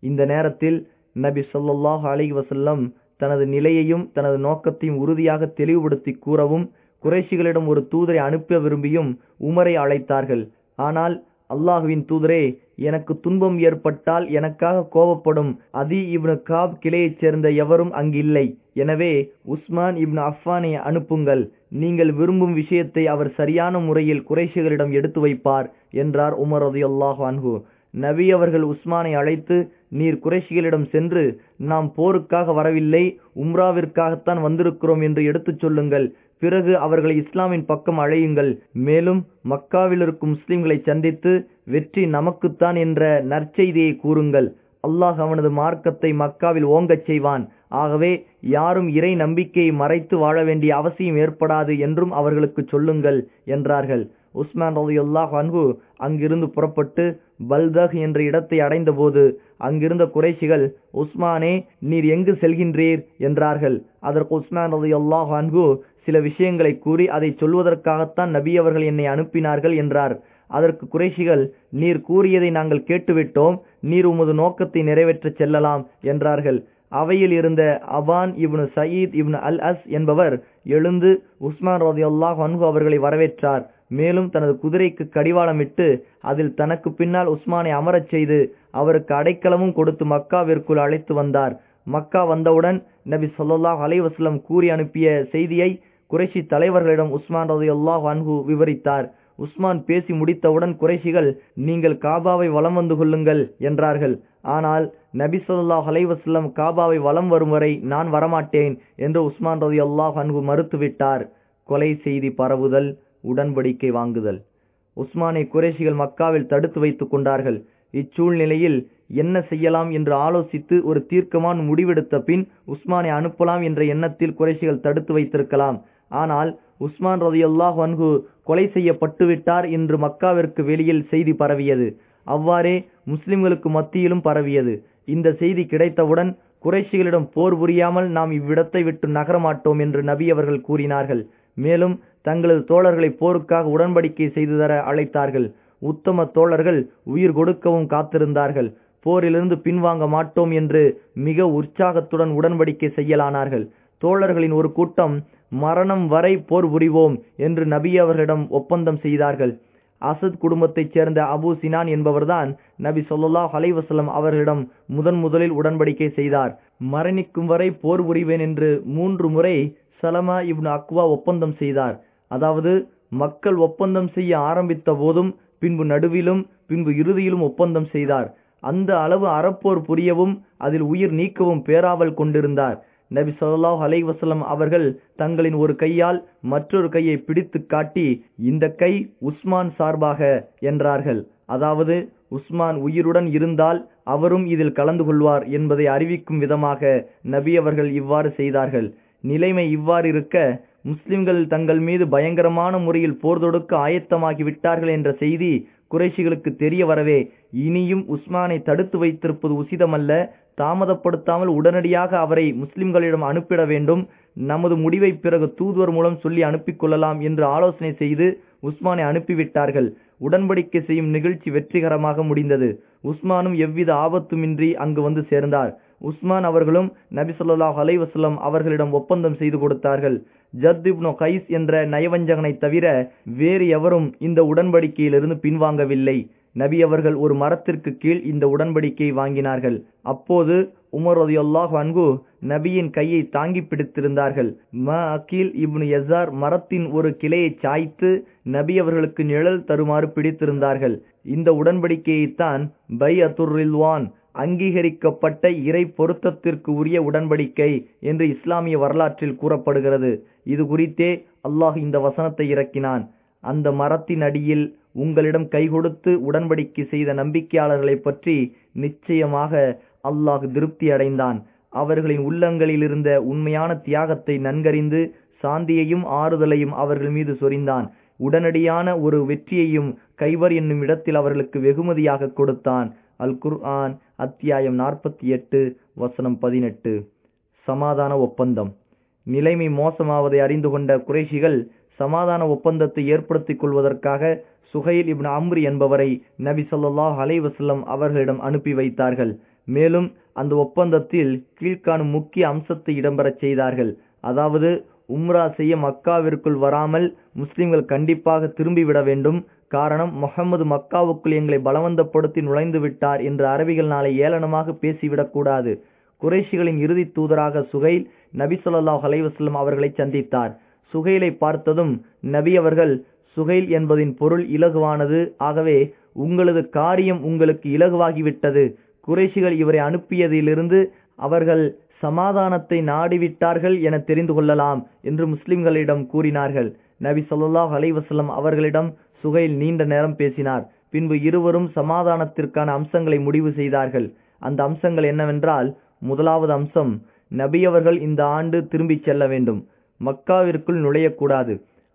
இந்த நேரத்தில் நபி சொல்லாஹ் அலி வசல்லம் தனது நிலையையும் தனது நோக்கத்தையும் உறுதியாக தெளிவுபடுத்தி கூறவும் குறைஷிகளிடம் ஒரு தூதரை அனுப்ப விரும்பியும் உமரை அழைத்தார்கள். ஆனால் அல்லாஹுவின் தூதரே எனக்கு துன்பம் ஏற்பட்டால் எனக்காக கோபப்படும். அதி இப்னு காப் கிளையைச் சேர்ந்த எவரும் அங்கில்லை. எனவே உஸ்மான் இப்னு அஃபானை அனுப்புங்கள். நீங்கள் விரும்பும் விஷயத்தை அவர் சரியான முறையில் குறைஷிகளிடம் எடுத்து வைப்பார் என்றார் உமர் ரதியல்லாஹு அன்ஹு. நபி அவர்கள் உஸ்மானை அழைத்து நீர் குறைஷிகளிடம் சென்று நாம் போருக்காக வரவில்லை உம்ராவிற்காகத்தான் வந்திருக்கிறோம் என்று எடுத்துச் சொல்லுங்கள். பிறகு அவர்களை இஸ்லாமின் பக்கம் அழையுங்கள். மேலும் மக்காவில் இருக்கும் முஸ்லிம்களை சந்தித்து வெற்றி நமக்குத்தான் என்ற நற்செய்தியை கூறுங்கள். அல்லாஹ் அவனது மார்க்கத்தை மக்காவில் ஓங்கச் செய்வான். ஆகவே யாரும் இறை நம்பிக்கையை மறைத்து வாழ வேண்டிய அவசியம் ஏற்படாது என்றும் அவர்களுக்கு சொல்லுங்கள் என்றார்கள். உஸ்மான் ரலியல்லாஹு அன்பு அங்கிருந்து புறப்பட்டு பல்தஹ் என்ற இடத்தை அடைந்தபோது அங்கிருந்த குறைஷிகள் உஸ்மானே நீர் எங்கு செல்கின்றீர்? என்றார்கள். அதற்கு உஸ்மான் ரலியல்லாஹு அன்பு சில விஷயங்களை கூறி அதை சொல்வதற்காகத்தான் நபி அவர்கள் என்னை அனுப்பினார்கள் என்றார். அதற்கு குறைஷிகள் நீர் கூறியதை நாங்கள் கேட்டுவிட்டோம். நீர் உமது நோக்கத்தை நிறைவேற்றச் செல்லலாம் என்றார்கள். அவையில் இருந்த அவான் இப்னு சயீத் இப்னு அல் அஸ் என்பவர் எழுந்து உஸ்மான் ரதியுல்லாஹ் அன்ஹு அவர்களை வரவேற்றார். மேலும் தனது குதிரைக்கு கடிவாளமிட்டு அதில் தனக்கு பின்னால் உஸ்மானை அமரச் செய்து அவருக்கு அடைக்கலமும் கொடுத்து மக்காவிற்குள் அழைத்து வந்தார். மக்கா வந்தவுடன் நபி சொல்லாஹ் அலைவாஸ்லம் கூறி அனுப்பிய செய்தியை குறைஷி தலைவர்களிடம் உஸ்மான் ரதியுல்லாஹ் அன்ஹு விவரித்தார். உஸ்மான் பேசி முடித்தவுடன் குறைஷிகள் நீங்கள் காபாவை வலம் வந்து கொள்ளுங்கள் என்றார்கள். ஆனால் நபி சொல்லா ஹலைவசல்லம் காபாவை வலம் வரும் வரை நான் வரமாட்டேன் என்று உஸ்மான் ரதி அல்லாஹ் அன்பு மறுத்துவிட்டார். கொலை செய்தி பரவுதல் உடன்படிக்கை வாங்குதல். உஸ்மானை குறைஷிகள் மக்காவில் தடுத்து வைத்துக் கொண்டார்கள். இச்சூழ்நிலையில் என்ன செய்யலாம் என்று ஆலோசித்து ஒரு தீர்க்கமான முடிவெடுத்த பின் உஸ்மானை அனுப்பலாம் என்ற எண்ணத்தில் குறைஷிகள் தடுத்து வைத்திருக்கலாம். ஆனால் உஸ்மான் ரதியுல்லாஹ் அன்ஹு கொலை செய்யப்பட்டு விட்டார் என்று மக்காவிற்கு வெளியில் செய்தி பரவியது. அவ்வாறே முஸ்லிம்களுக்கு மத்தியிலும் பரவியது. இந்த செய்தி கிடைத்தவுடன் குறைஷிகளிடம் போர் புரியாமல் நாம் இவ்விடத்தை விட்டு நகரமாட்டோம் என்று நபி அவர்கள் கூறினார்கள். மேலும் தங்களது தோழர்களை போருக்காக உடன்படிக்கை செய்து தர அழைத்தார்கள். உத்தம தோழர்கள் உயிர் கொடுக்கவும் காத்திருந்தார்கள். போரிலிருந்து பின்வாங்க மாட்டோம் என்று மிக உற்சாகத்துடன் உடன்படிக்கை செய்யலானார்கள். தோழர்களின் ஒரு கூட்டம் மரணம் வரை போர் புரிவோம் என்று நபி அவர்களிடம் ஒப்பந்தம் செய்தார்கள். அசத் குடும்பத்தைச் சேர்ந்த அபு சினான் என்பவர்தான் நபி ஸல்லல்லாஹு ஹலைவசலம் அவர்களிடம் முதன் முதலில் உடன்படிக்கை செய்தார். மரணிக்கும் வரை போர் புரிவேன் என்று மூன்று முறை சலமா இப்னு அக்வா ஒப்பந்தம் செய்தார். அதாவது மக்கள் ஒப்பந்தம் செய்ய ஆரம்பித்த போதும் பின்பு நடுவிலும் பின்பு இறுதியிலும் ஒப்பந்தம் செய்தார். அந்த அளவு அறப்போர் புரியவும் அதில் உயிர் நீக்கவும் பேராவல் கொண்டிருந்தார். நபி சொல்லாஹ் அலைஹி வசலம் அவர்கள் தங்களின் ஒரு கையால் மற்றொரு கையை பிடித்து காட்டி இந்த கை உஸ்மான் சார்பாக என்றார்கள். அதாவது உஸ்மான் உயிருடன் இருந்தால் அவரும் இதில் கலந்து கொள்வார் என்பதை அறிவிக்கும் விதமாக நபி அவர்கள் இவ்வாறு செய்தார்கள். நிலைமை இவ்வாறு இருக்க முஸ்லிம்கள் தங்கள் மீது பயங்கரமான முறையில் போர் தொடுக்க ஆயத்தமாகி விட்டார்கள் என்ற செய்தி குறைஷிகளுக்கு தெரிய வரவே இனியும் உஸ்மானை தடுத்து வைத்திருப்பது உசிதமல்ல தாமதப்படுத்தாமல் உடனடியாக அவரை முஸ்லிம்களிடம் அனுப்பிட வேண்டும். நமது முடிவை பிறகு தூதுவர் மூலம் சொல்லி அனுப்பிக் கொள்ளலாம் என்று ஆலோசனை செய்து உஸ்மானை அனுப்பிவிட்டார்கள். உடன்படிக்கை செய்யும் நிகழ்ச்சி வெற்றிகரமாக முடிந்தது. உஸ்மானும் எவ்வித ஆபத்துமின்றி அங்கு வந்து சேர்ந்தார். உஸ்மான் அவர்களும் நபி அலைவசல்லம் அவர்களிடம் ஒப்பந்தம் செய்து கொடுத்தார்கள். ஜத் இப்னு கைஸ் என்ற நயவஞ்சகனை தவிர வேறு எவரும் இந்த உடன்படிக்கையிலிருந்து பின்வாங்கவில்லை. நபி அவர்கள் ஒரு மரத்திற்கு கீழ் இந்த உடன்படிக்கையை வாங்கினார்கள். அப்போது உமர் ரதியுல்லாஹ் அன்கு நபியின் கையை தாங்கி பிடித்திருந்தார்கள். ம அக்கீல் இப்னு எசார் மரத்தின் ஒரு கிளையை சாய்த்து நபி அவர்களுக்கு நிழல் தருமாறு பிடித்திருந்தார்கள். இந்த உடன்படிக்கையைத்தான் பை அத்துர்ரில்வான் அங்கீகரிக்கப்பட்ட இறை பொருத்தத்திற்கு உரிய உடன்படிக்கை என்று இஸ்லாமிய வரலாற்றில் கூறப்படுகிறது. இது குறித்தே அல்லாஹ் இந்த வசனத்தை இறக்கினான். அந்த மரத்தின் அடியில் உங்களிடம் கை கொடுத்து உடன்படிக்கை செய்த நம்பிக்கையாளர்களைப் பற்றி நிச்சயமாக அல்லாஹ் திருப்தி அடைந்தான். அவர்களின் உள்ளங்களில் இருந்த உண்மையான தியாகத்தை நன்கறிந்து சாந்தியையும் ஆறுதலையும் அவர்கள் மீது சொரிந்தான். உடனடியான ஒரு வெற்றியையும் கைவர் என்னும் இடத்தில் அவர்களுக்கு வெகுமதியாக கொடுத்தான். அல் குர்ஆன் அத்தியாயம் நாற்பத்தி எட்டு வசனம் பதினெட்டு. சமாதான ஒப்பந்தம். நிலைமை மோசமாவதை அறிந்து கொண்ட குறைஷிகள் சமாதான ஒப்பந்தத்தை ஏற்படுத்திக் கொள்வதற்காக சுஹைல் இப்னு அம்ரி என்பவரை நபி சொல்லாஹ் அலைவசல்லம் அவர்களிடம் அனுப்பி வைத்தார்கள். மேலும் அந்த ஒப்பந்தத்தில் கீழ்காணும் முக்கிய அம்சத்தை இடம்பெறச் செய்தார்கள். அதாவது உம்ரா செய்ய மக்காவிற்குள் வராமல் முஸ்லிம்கள் கண்டிப்பாக திரும்பிவிட வேண்டும். காரணம் முகமது மக்காவுக்குள் எங்களை பலவந்தப்படுத்தி நுழைந்து விட்டார் என்று அரபிகள் நாளை ஏளனமாக பேசிவிடக்கூடாது குறைஷிகளின் இறுதி தூதராக சுகைல் நபி சொல்லாஹ் அலைவாஸ்லம் அவர்களை சந்தித்தார். சுகைலை பார்த்ததும் நபி அவர்கள் சுகைல் என்பதின் பொருள் இலகுவானது. ஆகவே உங்களது காரியம் உங்களுக்கு இலகுவாகிவிட்டது. குறைஷிகள் இவரை அனுப்பியதிலிருந்து அவர்கள் சமாதானத்தை நாடிவிட்டார்கள் என தெரிந்து கொள்ளலாம் என்று முஸ்லிம்களிடம் கூறினார்கள். நபி சொல்லாஹ் அலைஹி அவர்களிடம் சுகைல் நீண்ட நேரம் பேசினார். பின்பு இருவரும் சமாதானத்திற்கான அம்சங்களை முடிவு செய்தார்கள். அந்த அம்சங்கள் என்னவென்றால் முதலாவது அம்சம் நபியவர்கள் இந்த ஆண்டு திரும்பிச் செல்ல வேண்டும். மக்காவிற்குள் நுழையக்கூடாது.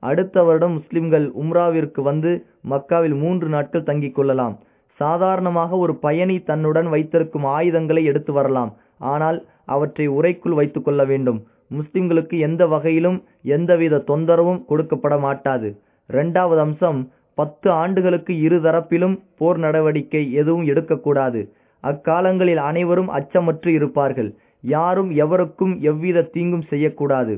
அடுத்த வருடம் முஸ்லிம்கள் உம்ராவிற்கு வந்து மக்காவில் மூன்று நாட்கள் தங்கிக் கொள்ளலாம். சாதாரணமாக ஒரு பயணி தன்னுடன் வைத்திருக்கும் ஆயுதங்களை எடுத்து வரலாம். ஆனால் அவற்றை உரைக்குள் வைத்துக் கொள்ள வேண்டும். முஸ்லிம்களுக்கு எந்த வகையிலும் எந்தவித தொந்தரவும் கொடுக்கப்பட மாட்டாது. இரண்டாவது அம்சம் பத்து ஆண்டுகளுக்கு இரு தரப்பிலும் போர் நடவடிக்கை எதுவும் எடுக்கக்கூடாது. அக்காலங்களில் அனைவரும் அச்சமற்று இருப்பார்கள். யாரும் எவருக்கும் எவ்வித தீங்கும் செய்யக்கூடாது.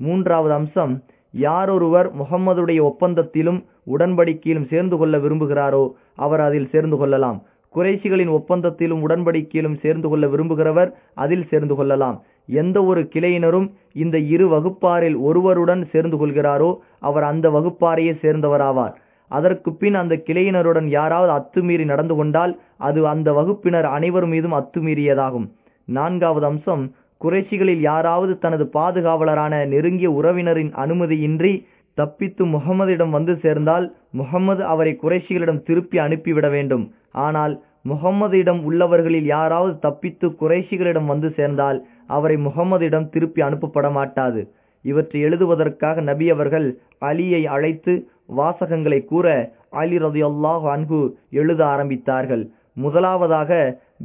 மூன்றாவது அம்சம் யாரொருவர் முகம்மதுடைய ஒப்பந்தத்திலும் உடன்படிக்கையிலும் சேர்ந்து கொள்ள விரும்புகிறாரோ அவர் அதில் சேர்ந்து கொள்ளலாம். குறைசிகளின் ஒப்பந்தத்திலும் உடன்படிக்கையிலும் சேர்ந்து கொள்ள விரும்புகிறவர் அதில் சேர்ந்து கொள்ளலாம். எந்த ஒரு கிளையினரும் இந்த இரு வகுப்பாரில் ஒருவருடன் சேர்ந்து கொள்கிறாரோ அவர் அந்த வகுப்பாரையே சேர்ந்தவராவார். அதற்கு பின் அந்த கிளையினருடன் யாராவது அத்துமீறி நடந்து கொண்டால் அது அந்த வகுப்பினர் அனைவர் மீதும் அத்துமீறியதாகும். நான்காவது அம்சம் குறைஷிகளில் யாராவது தனது பாதுகாவலரான நெருங்கிய உறவினரின் அனுமதியின்றி தப்பித்து முகமதிடம் வந்து சேர்ந்தால் முகம்மது அவரை குறைஷிகளிடம் திருப்பி அனுப்பிவிட வேண்டும். ஆனால் முகம்மதிடம் உள்ளவர்களில் யாராவது தப்பித்து குறைஷிகளிடம் வந்து சேர்ந்தால் அவரை முகம்மதிடம் திருப்பி அனுப்பப்பட மாட்டாது. இவற்றை எழுதுவதற்காக நபி அவர்கள் அலியை அழைத்து வாசகங்களை கூற அலி ரதியுல்லாஹ் அன்கு எழுத ஆரம்பித்தார்கள். முதலாவதாக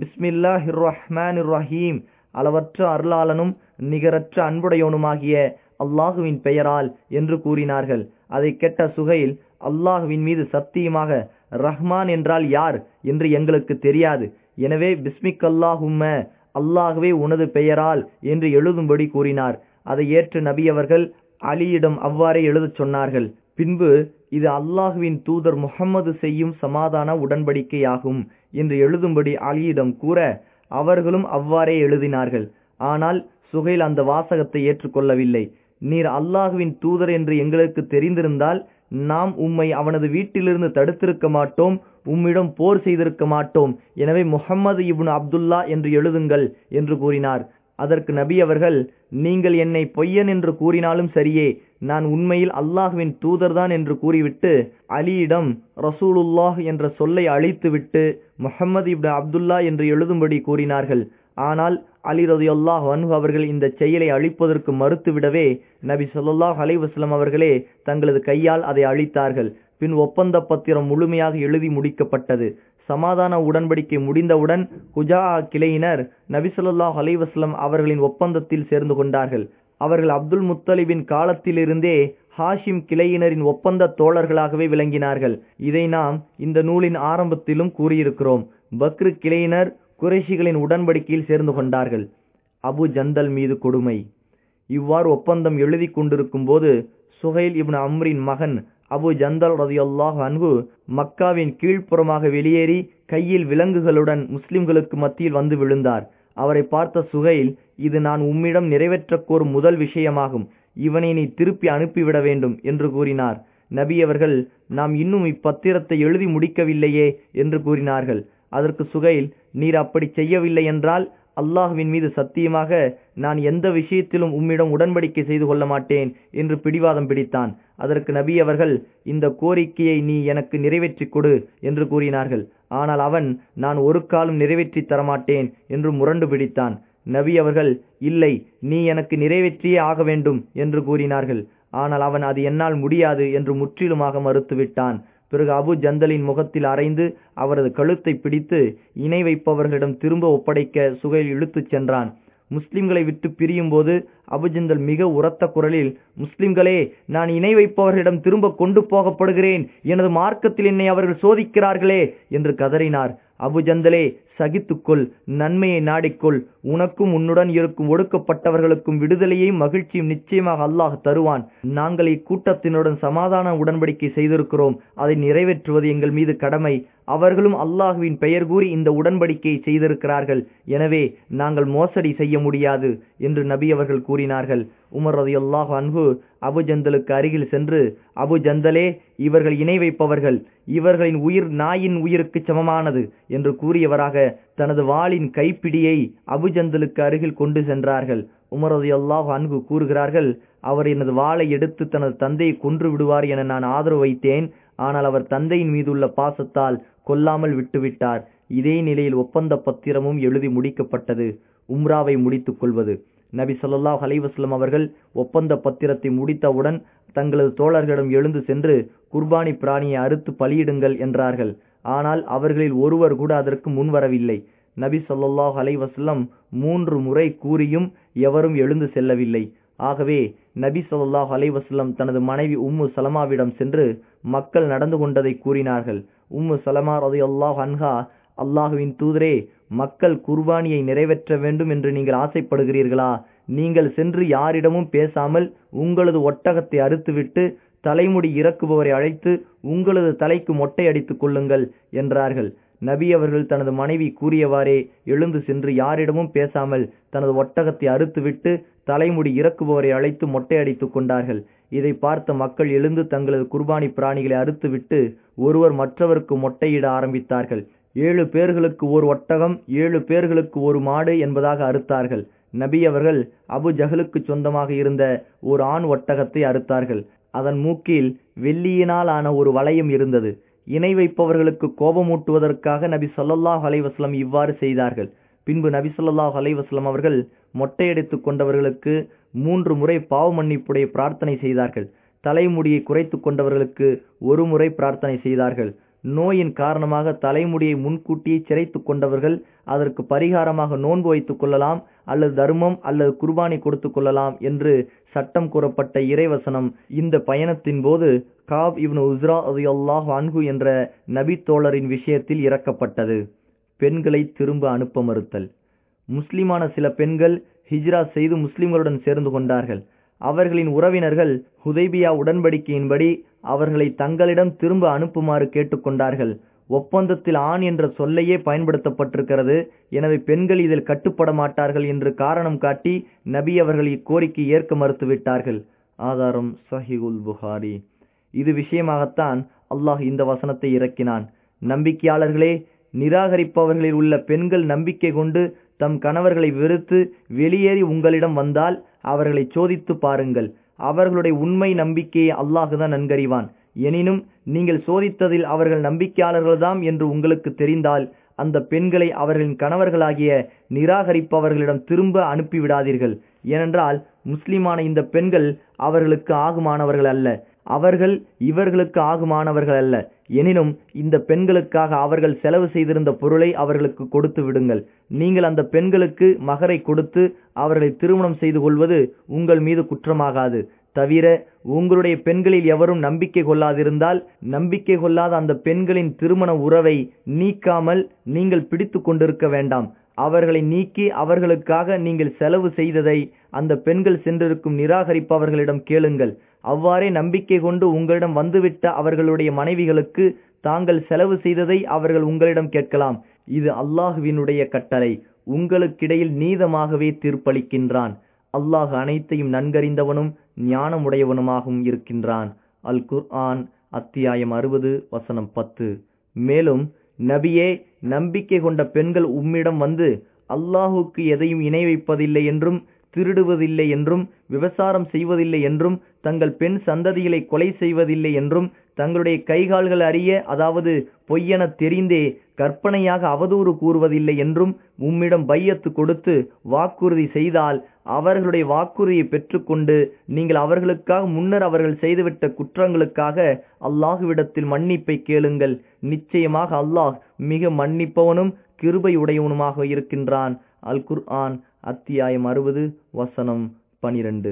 பிஸ்மில்லாஹிர் ரஹ்மானிர் ரஹீம் அளவற்ற அருளாளனும் நிகரற்ற அன்புடையவனுமாகிய அல்லாஹுவின் பெயரால் என்று கூறினார்கள். அதை கெட்ட சுகையில் அல்லாஹுவின் மீது சத்தியமாக ரஹ்மான் என்றால் யார் என்று எங்களுக்கு தெரியாது. எனவே பிஸ்மிக் அல்லாஹும்ம அல்லாஹுவே உனது பெயரால் என்று எழுதும்படி கூறினார். அதை ஏற்று நபியவர்கள் அலியிடம் அவ்வாறே எழுதச் சொன்னார்கள். பின்பு இது அல்லாஹுவின் தூதர் முகம்மது செய்யும் சமாதான உடன்படிக்கையாகும் என்று எழுதும்படி அலியிடம் கூற அவர்களும் அவ்வாறே எழுதினார்கள். ஆனால் சுகைல் அந்த வாசகத்தை ஏற்றுக்கொள்ளவில்லை. நீர் அல்லாஹுவின் தூதர் என்று எங்களுக்கு தெரிந்திருந்தால் நாம் உம்மை அவனது வீட்டிலிருந்து தடுத்திருக்க மாட்டோம் உம்மிடம் போர் செய்திருக்க மாட்டோம். எனவே முஹம்மது இப்னு அப்துல்லா என்று எழுதுங்கள் என்று கூறினார். அதற்கு நபி அவர்கள் நீங்கள் என்னை பொய்யன் என்று கூறினாலும் சரியே நான் உண்மையில் அல்லாஹுவின் தூதர்தான் என்று கூறிவிட்டு அலியிடம் ரசூலுல்லாஹ் என்ற சொல்லை அழித்துவிட்டு முஹம்மது இப்னு அப்துல்லா என்று எழுதும்படி கூறினார்கள். ஆனால் அலி ரதியுல்லாஹ் அன்ஹு அவர்கள் இந்த செயலை அழிப்பதற்கு மறுத்துவிடவே நபி சொல்லாஹ் அலைவாஸ்லம் அவர்களே தங்களது கையால் அதை அழித்தார்கள். பின் ஒப்பந்த பத்திரம் முழுமையாக எழுதி முடிக்கப்பட்டது. சமாதான உடன்படிக்கை முடிந்தவுடன் குஜா கிளையினர் நபிசல்லாஹ் ஸல்லல்லாஹு அவர்களின் ஒப்பந்தத்தில் சேர்ந்து கொண்டார்கள். அவர்கள் அப்துல் முத்தலிபின் காலத்திலிருந்தே ஹாஷிம் கிளையினரின் ஒப்பந்த தோழர்களாகவே விளங்கினார்கள். இதை நாம் இந்த நூலின் ஆரம்பத்திலும் கூறியிருக்கிறோம். பக்ரு கிளையினர் குறைஷிகளின் உடன்படிக்கையில் சேர்ந்து கொண்டார்கள். அபு ஜந்தல் மீது கொடுமை. இவ்வாறு ஒப்பந்தம் எழுதி கொண்டிருக்கும் போது சுஹைல் இப்னு அம்ரின் மகன் அபு ஜந்தல் ரதியுல்லாஹ் அன்பு மக்காவின் கீழ்ப்புறமாக வெளியேறி கையில் விலங்குகளுடன் முஸ்லிம்களுக்கு மத்தியில் வந்து விழுந்தார். அவரை பார்த்த சுகைல் இது நான் உம்மிடம் நிறைவேற்றக்கோரும் முதல் விஷயமாகும். இவனை நீ திருப்பி அனுப்பிவிட வேண்டும் என்று கூறினார். நபி அவர்கள் நாம் இன்னும் இப்பத்திரத்தை எழுதி முடிக்கவில்லையே என்று கூறினார்கள். அதற்கு சுகைல் நீர் அப்படி செய்யவில்லை என்றால் அல்லாஹுவின் மீது சத்தியமாக நான் எந்த விஷயத்திலும் உம்மிடம் உடன்படிக்கை செய்து கொள்ள மாட்டேன் என்று பிடிவாதம் பிடித்தான். அதற்கு நபி அவர்கள் இந்த கோரிக்கையை நீ எனக்கு நிறைவேற்றிக் கொடு என்று கூறினார்கள். ஆனால் அவன் நான் ஒரு காலம் நிறைவேற்றி தரமாட்டேன் என்று முரண்டு பிடித்தான். நபி அவர்கள் இல்லை நீ எனக்கு நிறைவேற்றியே ஆக வேண்டும் என்று கூறினார்கள். ஆனால் அவன் அது என்னால் முடியாது என்று முற்றிலுமாக மறுத்துவிட்டான். பிறகு அபு ஜந்தலின் முகத்தில் அறைந்து அவரது கழுத்தை பிடித்து இணை வைப்பவர்களிடம் திரும்ப ஒப்படைக்க சுகையில் இழுத்துச் சென்றான். முஸ்லிம்களை விட்டு பிரியும் போது அபுஜந்தல் மிக உரத்த குரலில் முஸ்லிம்களே நான் இணை வைப்பவர்களிடம் திரும்ப கொண்டு போகப்படுகிறேன். எனது மார்க்கத்தில் என்னை அவர்கள் சோதிக்கிறார்களே என்று கதறினார். அபுஜந்தலே சகித்துக்கொள் நன்மையை நாடிக்கொள். உனக்கும் உன்னுடன் இருக்கும் ஒடுக்கப்பட்டவர்களுக்கும் விடுதலையையும் மகிழ்ச்சியும் நிச்சயமாக அல்லாஹ் தருவான். நாங்கள் இக்கூட்டத்தினுடன் சமாதான உடன்படிக்கை செய்திருக்கிறோம். அதை நிறைவேற்றுவது எங்கள் மீது கடமை. அவர்களும் அல்லாஹுவின் பெயர் கூறி இந்த உடன்படிக்கையை செய்திருக்கிறார்கள். எனவே நாங்கள் மோசடி செய்ய முடியாது என்று நபி அவர்கள் கூறினார்கள். உமர் ரதி அல்லாஹ் அபு அபுஜந்தலுக்கு அருகில் சென்று அபுஜந்தலே இவர்கள் இணை வைப்பவர்கள். இவர்களின் உயிர் நாயின் உயிருக்கு சமமானது என்று கூறியவராக தனது வாளின் கைப்பிடியை அபுஜந்தலுக்கு அருகில் கொண்டு சென்றார்கள். உமரது அல்லாஹ் அன்பு கூறுகிறார்கள் அவர் எனது வாளை எடுத்து தனது தந்தையை கொன்று விடுவார் என நான் ஆதரவு வைத்தேன். ஆனால் அவர் தந்தையின் மீதுள்ள பாசத்தால் கொல்லாமல் விட்டுவிட்டார். இதே நிலையில் ஒப்பந்த பத்திரமும் எழுதி முடிக்கப்பட்டது. உம்ராவை முடித்துக் கொள்வது. நபி சொல்லாஹ் அலைவாஸ்லம் அவர்கள் ஒப்பந்த பத்திரத்தை முடித்தவுடன் தங்களது தோழர்களிடம் எழுந்து சென்று குர்பானி பிராணியை அறுத்து பலியிடுங்கள் என்றார்கள். ஆனால் அவர்களில் ஒருவர் கூட அதற்கு முன்வரவில்லை. நபி சொல்லாஹ் அலைவாஸ்லம் மூன்று முறை கூறியும் எவரும் எழுந்து செல்லவில்லை. ஆகவே நபி சொல்லாஹ் அலைவாஸ்லம் தனது மனைவி உம்மு சலமாவிடம் சென்று மக்கள் நடந்து கொண்டதை கூறினார்கள். உம்மு சலமா ரதி அல்லாஹ் அன்ஹா அல்லாஹுவின் தூதரே மக்கள் குர்பானியை நிறைவேற்ற வேண்டும் என்று நீங்கள் ஆசைப்படுகிறீர்களா? நீங்கள் சென்று யாரிடமும் பேசாமல் உங்களது ஒட்டகத்தை அறுத்துவிட்டு தலைமுடி இறக்குபவரை அழைத்து உங்களது தலைக்கு மொட்டை அடித்துக் கொள்ளுங்கள் என்றார்கள். நபி அவர்கள் தனது மனைவி கூறியவாறே எழுந்து சென்று யாரிடமும் பேசாமல் தனது ஒட்டகத்தை அறுத்துவிட்டு தலைமுடி இறக்குபவரை அழைத்து மொட்டை அடித்துக் கொண்டார்கள். இதை பார்த்த மக்கள் எழுந்து தங்களது குர்பானி பிராணிகளை அறுத்துவிட்டு ஒருவர் மற்றவருக்கு மொட்டையிட ஆரம்பித்தார்கள். ஏழு பேர்களுக்கு ஒரு ஒட்டகம் ஏழு பேர்களுக்கு ஒரு மாடு என்பதாக அறுத்தார்கள். நபி அவர்கள் அபு ஜஹலுக்கு சொந்தமாக இருந்த ஒரு ஆண் ஒட்டகத்தை அறுத்தார்கள். அதன் மூக்கில் வெள்ளியினால் ஆன ஒரு வளையம் இருந்தது. இணை வைப்பவர்களுக்கு கோபமூட்டுவதற்காக நபி சொல்லாஹ் அலைவாஸ்லம் இவ்வாறு செய்தார்கள். பின்பு நபி சொல்லாஹ் அலைவாஸ்லம் அவர்கள் மொட்டையடித்துக் கொண்டவர்களுக்கு மூன்று முறை பாவ மன்னிப்புடைய பிரார்த்தனை செய்தார்கள். தலைமுடியை குறைத்து கொண்டவர்களுக்கு ஒரு முறை பிரார்த்தனை செய்தார்கள். நோயின் காரணமாக தலைமுடியை முன்கூட்டியே சிரைத்துக் கொண்டவர்கள் அதற்கு பரிகாரமாக நோன்பு வைத்துக் கொள்ளலாம் அல்லது தர்மம் அல்லது குர்பானி கொடுத்துக் கொள்ளலாம் என்று சட்டம் கூறப்பட்ட இறைவசனம். இந்த பயணத்தின் போது காப் இப்னு உஸ்ரா அல்லாஹ் அன்ஹு என்ற நபி தோழரின் விஷயத்தில் இறக்கப்பட்டது. பெண்களை திரும்ப அனுப்ப மறுத்தல். முஸ்லிமான சில பெண்கள் ஹிஜ்ரா செய்து முஸ்லிம்களுடன் சேர்ந்து கொண்டார்கள். அவர்களின் உறவினர்கள் ஹுதைபியா உடன்படிக்கையின்படி அவர்களை தங்களிடம் திரும்ப அனுப்புமாறு கேட்டுக்கொண்டார்கள். ஒப்பந்தத்தில் ஆண் என்ற சொல்லையே பயன்படுத்தப்பட்டிருக்கிறது. எனவே பெண்கள் இதில் கட்டுப்பட மாட்டார்கள் என்று காரணம் காட்டி நபி அவர்கள் இக்கோரிக்கை ஏற்க மறுத்துவிட்டார்கள். ஆதாரம் சஹிகுல் புகாரி. இது விஷயமாகத்தான் அல்லாஹ் இந்த வசனத்தை இறக்கினான். நம்பிக்கையாளர்களே நிராகரிப்பவர்களில் உள்ள பெண்கள் நம்பிக்கை கொண்டு தம் கணவர்களை வெறுத்து வெளியேறி உங்களிடம் வந்தால் அவர்களை சோதித்து பாருங்கள். அவர்களுடைய உண்மை நம்பிக்கையை அல்லாஹுதான் நன்கறிவான். எனினும் நீங்கள் சோதித்ததில் அவர்கள் நம்பிக்கையாளர்கள்தாம் என்று உங்களுக்கு தெரிந்தால் அந்த பெண்களை அவர்களின் கணவர்களாகிய நிராகரிப்பவர்களிடம் திரும்ப அனுப்பிவிடாதீர்கள். ஏனென்றால் முஸ்லிமான இந்த பெண்கள் அவர்களுக்கு ஆகுமானவர்கள் அல்ல. அவர்கள் இவர்களுக்கு ஆகுமானவர்கள் அல்ல. எனினும் இந்த பெண்களுக்காக அவர்கள் செலவு செய்திருந்த பொருளை அவர்களுக்கு கொடுத்து விடுங்கள். நீங்கள் அந்த பெண்களுக்கு மகரை கொடுத்து அவர்களை திருமணம் செய்து கொள்வது உங்கள் மீது குற்றமாகாது. தவிர உங்களுடைய பெண்களில் எவரும் நம்பிக்கை கொள்ளாதிருந்தால் நம்பிக்கை கொள்ளாத அந்த பெண்களின் திருமண உறவை நீக்காமல் நீங்கள் பிடித்து கொண்டிருக்க வேண்டாம். அவர்களை நீக்கி அவர்களுக்காக நீங்கள் செலவு செய்ததை அந்த பெண்கள் சென்றிருக்கும் நிராகரிப்பவர்களிடம் கேளுங்கள். அவ்வாறே நம்பிக்கை கொண்டு உங்களிடம் வந்துவிட்ட அவர்களுடைய மனைவிகளுக்கு தாங்கள் செலவு செய்ததை அவர்கள் உங்களிடம் கேட்கலாம். இது அல்லாஹுவினுடைய கட்டளை. உங்களுக்கிடையில் நீதமாகவே தீர்ப்பளிக்கின்றான். அல்லாஹ் அனைத்தையும் நன்கறிந்தவனும் ஞானமுடையவனுமாகவும் இருக்கின்றான். அல் குர்ஆன் அத்தியாயம் அறுபது வசனம் பத்து. மேலும் நபியே நம்பிக்கை கொண்ட பெண்கள் உம்மிடம் வந்து அல்லாஹுக்கு எதையும் இணை வைப்பதில்லை என்றும் திருடுவதில்லை என்றும் விபசாரம் செய்வதில்லை என்றும் தங்கள் பெண் சந்ததிகளை கொலை செய்வதில்லை என்றும் தங்களுடைய கைகால்கள் அறிய அதாவது பொய்யென தெரிந்தே கற்பனையாக அவதூறு கூறுவதில்லை என்றும் உம்மிடம் பையத்து கொடுத்து வாக்குறுதி செய்தால் அவர்களுடைய வாக்குறுதியை பெற்றுக்கொண்டு நீங்கள் அவர்களுக்காக முன்னர் அவர்கள் செய்துவிட்ட குற்றங்களுக்காக அல்லாஹுவிடத்தில் மன்னிப்பை கேளுங்கள். நிச்சயமாக அல்லாஹ் மிக மன்னிப்பவனும் கிருபை உடையவனுமாக இருக்கின்றான். அல் குர்ஆன் அத்தியாயம் அறுபது. வசனம் பனிரெண்டு.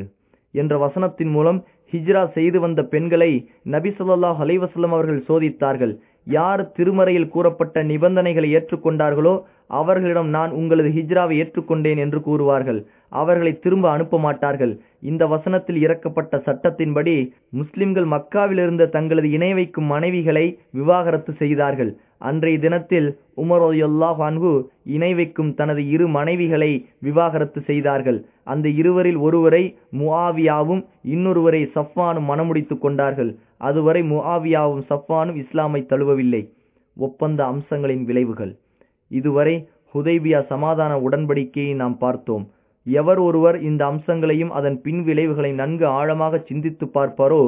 என்ற வசனத்தின் மூலம் ஹிஜ்ரா செய்து வந்த பெண்களை நபி சொல்லாஹ் அலைவசல்லம் அவர்கள் சோதித்தார்கள். யார் திருமறையில் கூறப்பட்ட நிபந்தனைகளை ஏற்றுக்கொண்டார்களோ அவர்களிடம் நான் உங்களது ஹிஜ்ராவை ஏற்றுக்கொண்டேன் என்று கூறுவார்கள். அவர்களை திரும்ப அனுப்ப மாட்டார்கள். இந்த வசனத்தில் இறக்கப்பட்ட சட்டத்தின்படி முஸ்லிம்கள் மக்காவிலிருந்த தங்களது இணை வைக்கும் மனைவிகளை விவாகரத்து செய்தார்கள். அன்றைய தினத்தில் உமர் அன்பு அன்ஹு இணை வைக்கும் தனது இரு மனைவிகளை விவாகரத்து செய்தார்கள். அந்த இருவரில் ஒருவரை முஆவியாவும் இன்னொருவரை சஃப்வானும் மணமுடித்துக் கொண்டார்கள். அதுவரை முஆவியாவும் சஃப்வானும் இஸ்லாமை தழுவவில்லை. ஒப்பந்த அம்சங்களின் விளைவுகள். இதுவரை ஹுதைபியா சமாதான உடன்படிக்கையை நாம் பார்த்தோம். எவர் ஒருவர் இந்த அம்சங்களையும் அதன் பின் விளைவுகளை நன்கு ஆழமாக சிந்தித்து பார்ப்பாரோ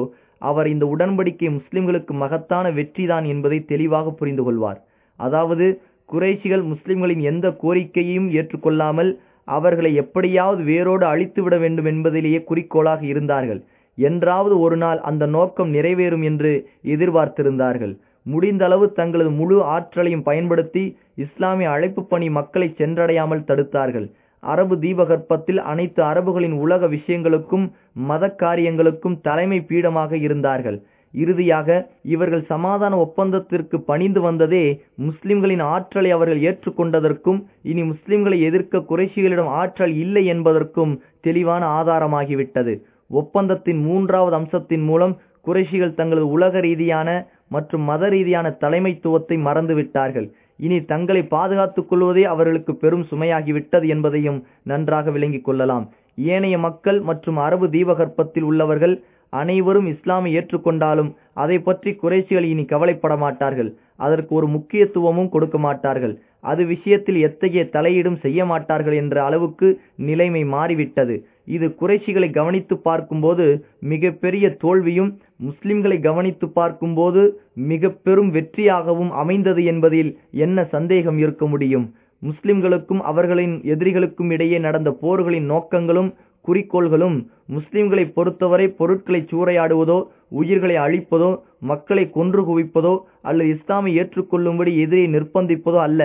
அவர் இந்த உடன்படிக்கை முஸ்லிம்களுக்கு மகத்தான வெற்றிதான் என்பதை தெளிவாக புரிந்து கொள்வார். அதாவது குறைஷிகள் முஸ்லிம்களின் எந்த கோரிக்கையையும் ஏற்றுக்கொள்ளாமல் அவர்களை எப்படியாவது வேரோடு அழித்துவிட வேண்டும் என்பதிலேயே குறிக்கோளாக இருந்தார்கள். என்றாவது ஒரு நாள் அந்த நோக்கம் நிறைவேறும் என்று எதிர்பார்த்திருந்தார்கள். முடிந்தளவு தங்களது முழு ஆற்றலையும் பயன்படுத்தி இஸ்லாமிய அழைப்பு பணி மக்களை சென்றடையாமல் தடுத்தார்கள். அரபு தீபகற்பத்தில் அனைத்து அரபுகளின் உலக விஷயங்களுக்கும் மத காரியங்களுக்கும் தலைமை பீடமாக இருந்தார்கள். இறுதியாக இவர்கள் சமாதான ஒப்பந்தத்திற்கு பணிந்து வந்ததே முஸ்லிம்களின் ஆற்றலை அவர்கள் ஏற்றுக்கொண்டதற்கும் இனி முஸ்லிம்களை எதிர்க்க குறைஷிகளிடம் ஆற்றல் இல்லை என்பதற்கும் தெளிவான ஆதாரமாகிவிட்டது. ஒப்பந்தத்தின் மூன்றாவது அம்சத்தின் மூலம் குறைஷிகள் தங்களது உலக ரீதியான மற்றும் மத ரீதியான தலைமைத்துவத்தை மறந்துவிட்டார்கள். இனி தங்களை பாதுகாத்துக் கொள்வதே அவர்களுக்கு பெரும் சுமையாகிவிட்டது என்பதையும் நன்றாக விளங்கிக் கொள்ளலாம். ஏனைய மக்கள் மற்றும் அரபு தீபகற்பத்தில் உள்ளவர்கள் அனைவரும் இஸ்லாமை ஏற்றுக்கொண்டாலும் அதை பற்றி குறைஷிகள் இனி கவலைப்பட மாட்டார்கள். அதற்கு ஒரு முக்கியத்துவமும் கொடுக்க மாட்டார்கள். அது விஷயத்தில் எத்தகைய தலையீடும் செய்ய மாட்டார்கள் என்ற அளவுக்கு நிலைமை மாறிவிட்டது. இது குறைஷிகளை கவனித்து பார்க்கும்போது மிக பெரிய தோல்வியும் முஸ்லிம்களை கவனித்து பார்க்கும்போது மிக பெரும் வெற்றியாகவும் அமைந்தது என்பதில் என்ன சந்தேகம் இருக்க முடியும்? முஸ்லிம்களுக்கும் அவர்களின் எதிரிகளுக்கும் இடையே நடந்த போர்களின் நோக்கங்களும் குறிக்கோள்களும் முஸ்லிம்களை பொறுத்தவரை பொருட்களை சூறையாடுவதோ உயிர்களை அழிப்பதோ மக்களை கொன்று குவிப்பதோ அல்லது இஸ்லாமை ஏற்றுக்கொள்ளும்படி எதிரியை நிர்பந்திப்பதோ அல்ல.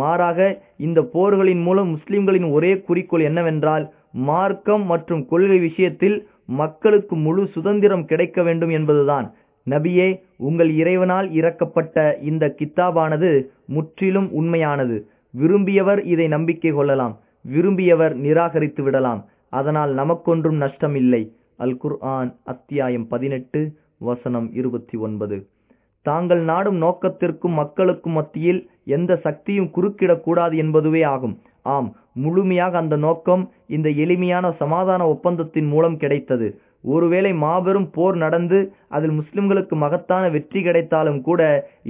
மாறாக இந்த போர்களின் மூலம் முஸ்லிம்களின் ஒரே குறிக்கோள் என்னவென்றால் மார்க்கம் மற்றும் கொள்கை விஷயத்தில் மக்களுக்கு முழு சுதந்திரம் கிடைக்க வேண்டும் என்பதுதான். நபியே உங்கள் இறைவனால் இறக்கப்பட்ட இந்த கித்தாபானது முற்றிலும் உண்மையானது. விரும்பியவர் இதை நம்பிக்கை கொள்ளலாம். விரும்பியவர் நிராகரித்து விடலாம். அதனால் நமக்கொன்றும் நஷ்டம் இல்லை அல் குர்ஆன் அத்தியாயம் பதினெட்டு வசனம் இருபத்தி ஒன்பது. தாங்கள் நாடும் நோக்கத்திற்கும் மக்களுக்கும் மத்தியில் எந்த சக்தியும் குறுக்கிடக்கூடாது என்பதுவே ஆகும். ஆம் முழுமையாக அந்த நோக்கம் இந்த எளிமையான சமாதான ஒப்பந்தத்தின் மூலம் கிடைத்தது. ஒருவேளை மாபெரும் போர் நடந்து அதில் முஸ்லிம்களுக்கு மகத்தான வெற்றி கிடைத்தாலும் கூட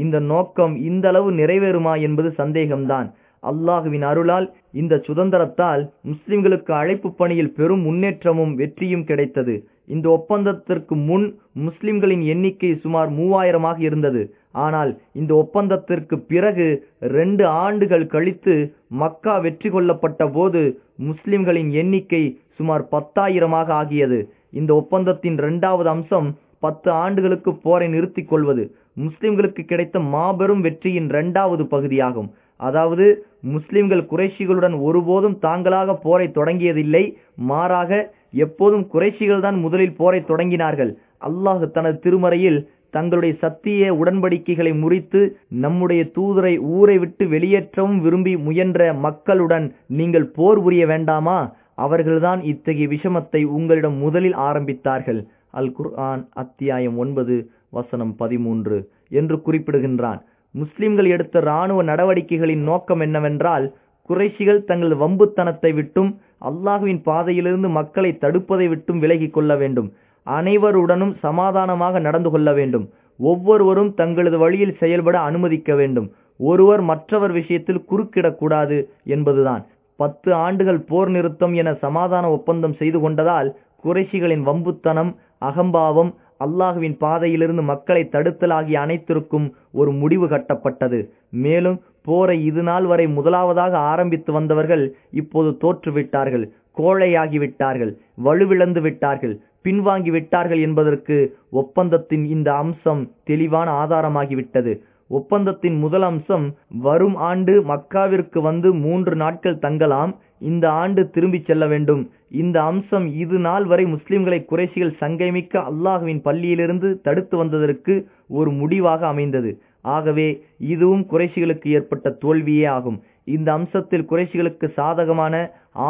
இந்த நோக்கம் இந்த அளவு நிறைவேறுமா என்பது சந்தேகம்தான். அல்லாஹுவின் அருளால் இந்த சுதந்திரத்தால் முஸ்லிம்களுக்கு அழைப்பு பணியில் பெரும் முன்னேற்றமும் வெற்றியும் கிடைத்தது. இந்த ஒப்பந்தத்திற்கு முன் முஸ்லிம்களின் எண்ணிக்கை சுமார் மூவாயிரமாக இருந்தது. ஆனால் இந்த ஒப்பந்தத்திற்கு பிறகு ரெண்டு ஆண்டுகள் கழித்து மக்கா வெற்றி கொள்ளப்பட்ட போது முஸ்லிம்களின் எண்ணிக்கை சுமார் பத்தாயிரமாக ஆகியது. இந்த ஒப்பந்தத்தின் இரண்டாவது அம்சம் பத்து ஆண்டுகளுக்கு போரை நிறுத்திக் கொள்வது. முஸ்லிம்களுக்கு கிடைத்த மாபெரும் வெற்றியின் இரண்டாவது பகுதியாகும். அதாவது முஸ்லிம்கள் குறைஷிகளுடன் ஒருபோதும் தாங்களாக போரை தொடங்கியதில்லை மாறாக எப்போதும் குறைஷிகள் தான் முதலில் போரை தொடங்கினார்கள். அல்லாஹ் தனது திருமறையில் தங்களுடைய சத்திய உடன்படிக்கைகளை முறித்து நம்முடைய தூதரை ஊரை விட்டு வெளியேற்றவும் விரும்பி முயன்ற மக்களுடன் நீங்கள் போர் புரிய வேண்டாமா? அவர்கள்தான் இத்தகைய விஷமத்தை உங்களிடம் முதலில் ஆரம்பித்தார்கள். அல் குர்ஆன் அத்தியாயம் ஒன்பது வசனம் பதிமூன்று என்று குறிப்பிடுகின்றான். முஸ்லிம்கள் எடுத்த இராணுவ நடவடிக்கைகளின் நோக்கம் என்னவென்றால் குறைஷிகள் தங்கள் வம்புத்தனத்தை விட்டும் அல்லாஹுவின் பாதையிலிருந்து மக்களை தடுப்பதை விட்டும் விலகிக் கொள்ள வேண்டும். அனைவருடனும் சமாதானமாக நடந்து கொள்ள வேண்டும். ஒவ்வொருவரும் தங்களது வழியில் செயல்பட அனுமதிக்க வேண்டும். ஒருவர் மற்றவர் விஷயத்தில் குறுக்கிடக்கூடாது என்பதுதான். பத்து ஆண்டுகள் போர் நிறுத்தம் என சமாதான ஒப்பந்தம் செய்து கொண்டதால் குறைஷிகளின் வம்புத்தனம் அகம்பாவம் அல்லாஹுவின் பாதையிலிருந்து மக்களை தடுத்தல் ஆகிய அனைத்திற்கும் ஒரு முடிவு கட்டப்பட்டது. மேலும் போரை இது நாள் வரை முதலாவதாக ஆரம்பித்து வந்தவர்கள் இப்போது தோற்றுவிட்டார்கள் கோழையாகிவிட்டார்கள் வலுவிழந்து விட்டார்கள் பின்வாங்கி விட்டார்கள் என்பதற்கு ஒப்பந்தத்தின் இந்த அம்சம் தெளிவான ஆதாரமாகிவிட்டது. ஒப்பந்தத்தின் முதல் அம்சம் வரும் ஆண்டு மக்காவிற்கு வந்து மூன்று நாட்கள் தங்கலாம் இந்த ஆண்டு திரும்பிச் செல்ல வேண்டும். இந்த அம்சம் இது நாள் வரை முஸ்லிம்களை குறைசிகள் சங்கைமிக்க அல்லாஹுவின் பள்ளியிலிருந்து தடுத்து வந்ததற்கு ஒரு முடிவாக அமைந்தது. ஆகவே இதுவும் குறைசிகளுக்கு ஏற்பட்ட தோல்வியே ஆகும். இந்த அம்சத்தில் குறைசிகளுக்கு சாதகமான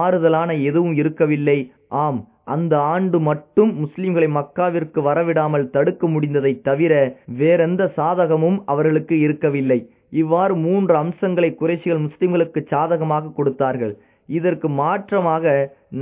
ஆறுதலான எதுவும் இருக்கவில்லை. ஆம் அந்த ஆண்டு மட்டும் முஸ்லிம்களை மக்காவிற்கு வரவிடாமல் தடுக்க முடிந்ததை தவிர வேறெந்த சாதகமும் அவர்களுக்கு இருக்கவில்லை. இவ்வாறு மூன்று அம்சங்களை குறைசிகள் முஸ்லிம்களுக்கு சாதகமாக கொடுத்தார்கள். இதற்கு மாற்றமாக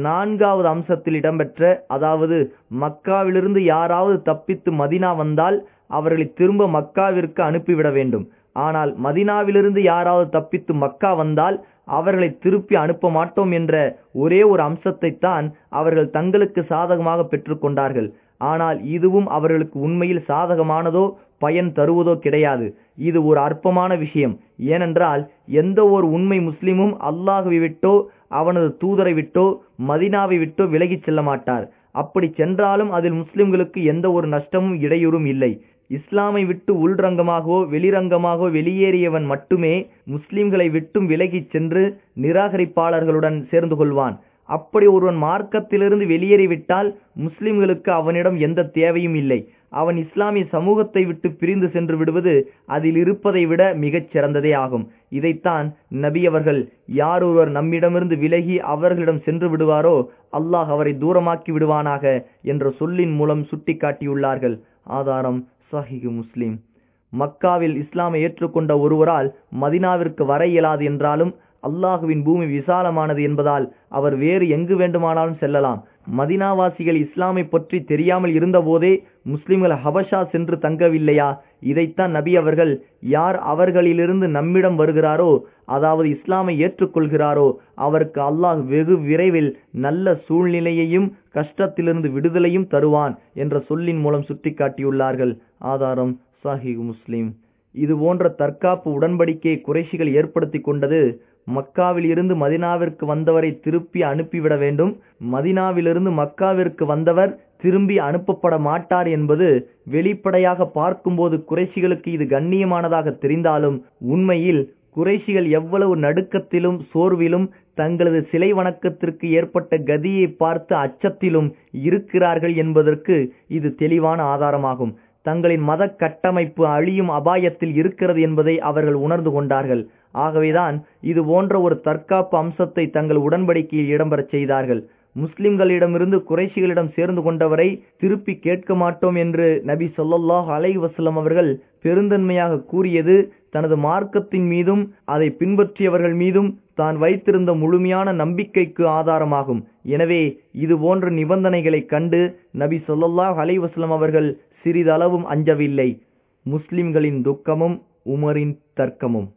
நான்காவது அம்சத்தில் இடம்பெற்ற அதாவது மக்காவிலிருந்து யாராவது தப்பித்து மதினா வந்தால் அவர்களை திரும்ப மக்காவிற்கு அனுப்பிவிட வேண்டும். ஆனால் மதினாவிலிருந்து யாராவது தப்பித்து மக்கா வந்தால் அவர்களை திருப்பி அனுப்ப மாட்டோம் என்ற ஒரே ஒரு அம்சத்தைத்தான் அவர்கள் தங்களுக்கு சாதகமாக பெற்றுக்கொண்டார்கள் ஆனால் இதுவும் அவர்களுக்கு உண்மையில் சாதகமானதோ பயன் தருவதோ கிடையாது. இது ஒரு அற்பமான விஷயம். ஏனென்றால் எந்த ஒரு உண்மை முஸ்லிமும் அல்லாஹுவை விட்டோ அவனது தூதரை விட்டோ மதினாவை விட்டோ விலகிச் செல்ல மாட்டார். அப்படி சென்றாலும் அதில் முஸ்லிம்களுக்கு எந்த ஒரு நஷ்டமும் இடையூறும் இல்லை. இஸ்லாமை விட்டு உள்ரங்கமாகவோ வெளிரங்கமாகவோ வெளியேறியவன் மட்டுமே முஸ்லிம்களை விட்டும் விலகிச் சென்று நிராகரிப்பாளர்களுடன் சேர்ந்து கொள்வான். அப்படி ஒருவன் மார்க்கத்திலிருந்து வெளியேறிவிட்டால் முஸ்லிம்களுக்கு அவனிடம் எந்த தேவையும் இல்லை. அவன் இஸ்லாமிய சமூகத்தை விட்டு பிரிந்து சென்று விடுவது அதில் இருப்பதை விட மிகச் சிறந்ததே ஆகும். இதைத்தான் நபி அவர்கள் யார் ஒருவர் நம்மிடமிருந்து விலகி அவர்களிடம் சென்று விடுவாரோ அல்லாஹ் அவரை தூரமாக்கி விடுவானாக என்ற சொல்லின் மூலம் சுட்டிக்காட்டியுள்ளார்கள். ஆதாரம் சஹிகு முஸ்லீம். மக்காவில் இஸ்லாமை ஏற்றுக்கொண்ட ஒருவரால் மதினாவிற்கு வர இயலாது என்றாலும் அல்லாஹுவின் பூமி விசாலமானது என்பதால் அவர் வேறு எங்கு வேண்டுமானாலும் செல்லலாம். மதினாவாசிகள் இஸ்லாமை பற்றி தெரியாமல் இருந்தபோதே முஸ்லிம்கள் ஹபஷா சென்று தங்கவில்லையா? இதைத்தான் நபி அவர்கள் யார் அவர்களிலிருந்து நம்மிடம் வருகிறாரோ அதாவது இஸ்லாமை ஏற்றுக்கொள்கிறாரோ அவருக்கு அல்லாஹ் வெகு விரைவில் நல்ல சூழ்நிலையையும் கஷ்டத்திலிருந்து விடுதலையும் தருவான் என்ற சொல்லின் மூலம் சுட்டிக்காட்டியுள்ளார்கள். ஆதாரம் சாஹி முஸ்லிம். இது போன்ற தற்காப்பு உடன்படிக்கையை குறைஷிகள் ஏற்படுத்தி கொண்டது மக்காவில் இருந்து மதினாவிற்கு வந்தவரை திருப்பி அனுப்பிவிட வேண்டும். மதினாவிலிருந்து மக்காவிற்கு வந்தவர் திரும்பி அனுப்பப்பட மாட்டார் என்பது வெளிப்படையாக பார்க்கும்போது குறைஷிகளுக்கு இது கண்ணியமானதாக தெரிந்தாலும் உண்மையில் குறைஷிகள் எவ்வளவு நடுக்கத்திலும் சோர்விலும் தங்களது சிலை வணக்கத்திற்கு ஏற்பட்ட கதியை பார்த்து அச்சத்திலும் இருக்கிறார்கள் என்பதற்கு இது தெளிவான ஆதாரமாகும். தங்களின் மத கட்டமைப்பு அழியும் அபாயத்தில் இருக்கிறது என்பதை அவர்கள் உணர்ந்து கொண்டார்கள். ஆகவேதான் இது போன்ற ஒரு தற்காப்பு அம்சத்தை தங்கள் உடன்படிக்கையில் இடம்பெறச் செய்தார்கள். முஸ்லிம்களிடமிருந்து குறைஷிகளிடம் சேர்ந்து கொண்டவரை திருப்பி கேட்க மாட்டோம் என்று நபி சொல்லாஹ் அலை வசலம் அவர்கள் பெருந்தன்மையாக கூறியது தனது மார்க்கத்தின் மீதும் அதை பின்பற்றியவர்கள் மீதும் தான் வைத்திருந்த முழுமையான நம்பிக்கைக்கு ஆதாரமாகும். எனவே இது போன்ற நிபந்தனைகளை கண்டு நபி சொல்லாஹ் அலை வசலம் அவர்கள் சிறிதளவும் அஞ்சவில்லை. முஸ்லிம்களின் துக்கமும் உமரின் தர்க்கமும்.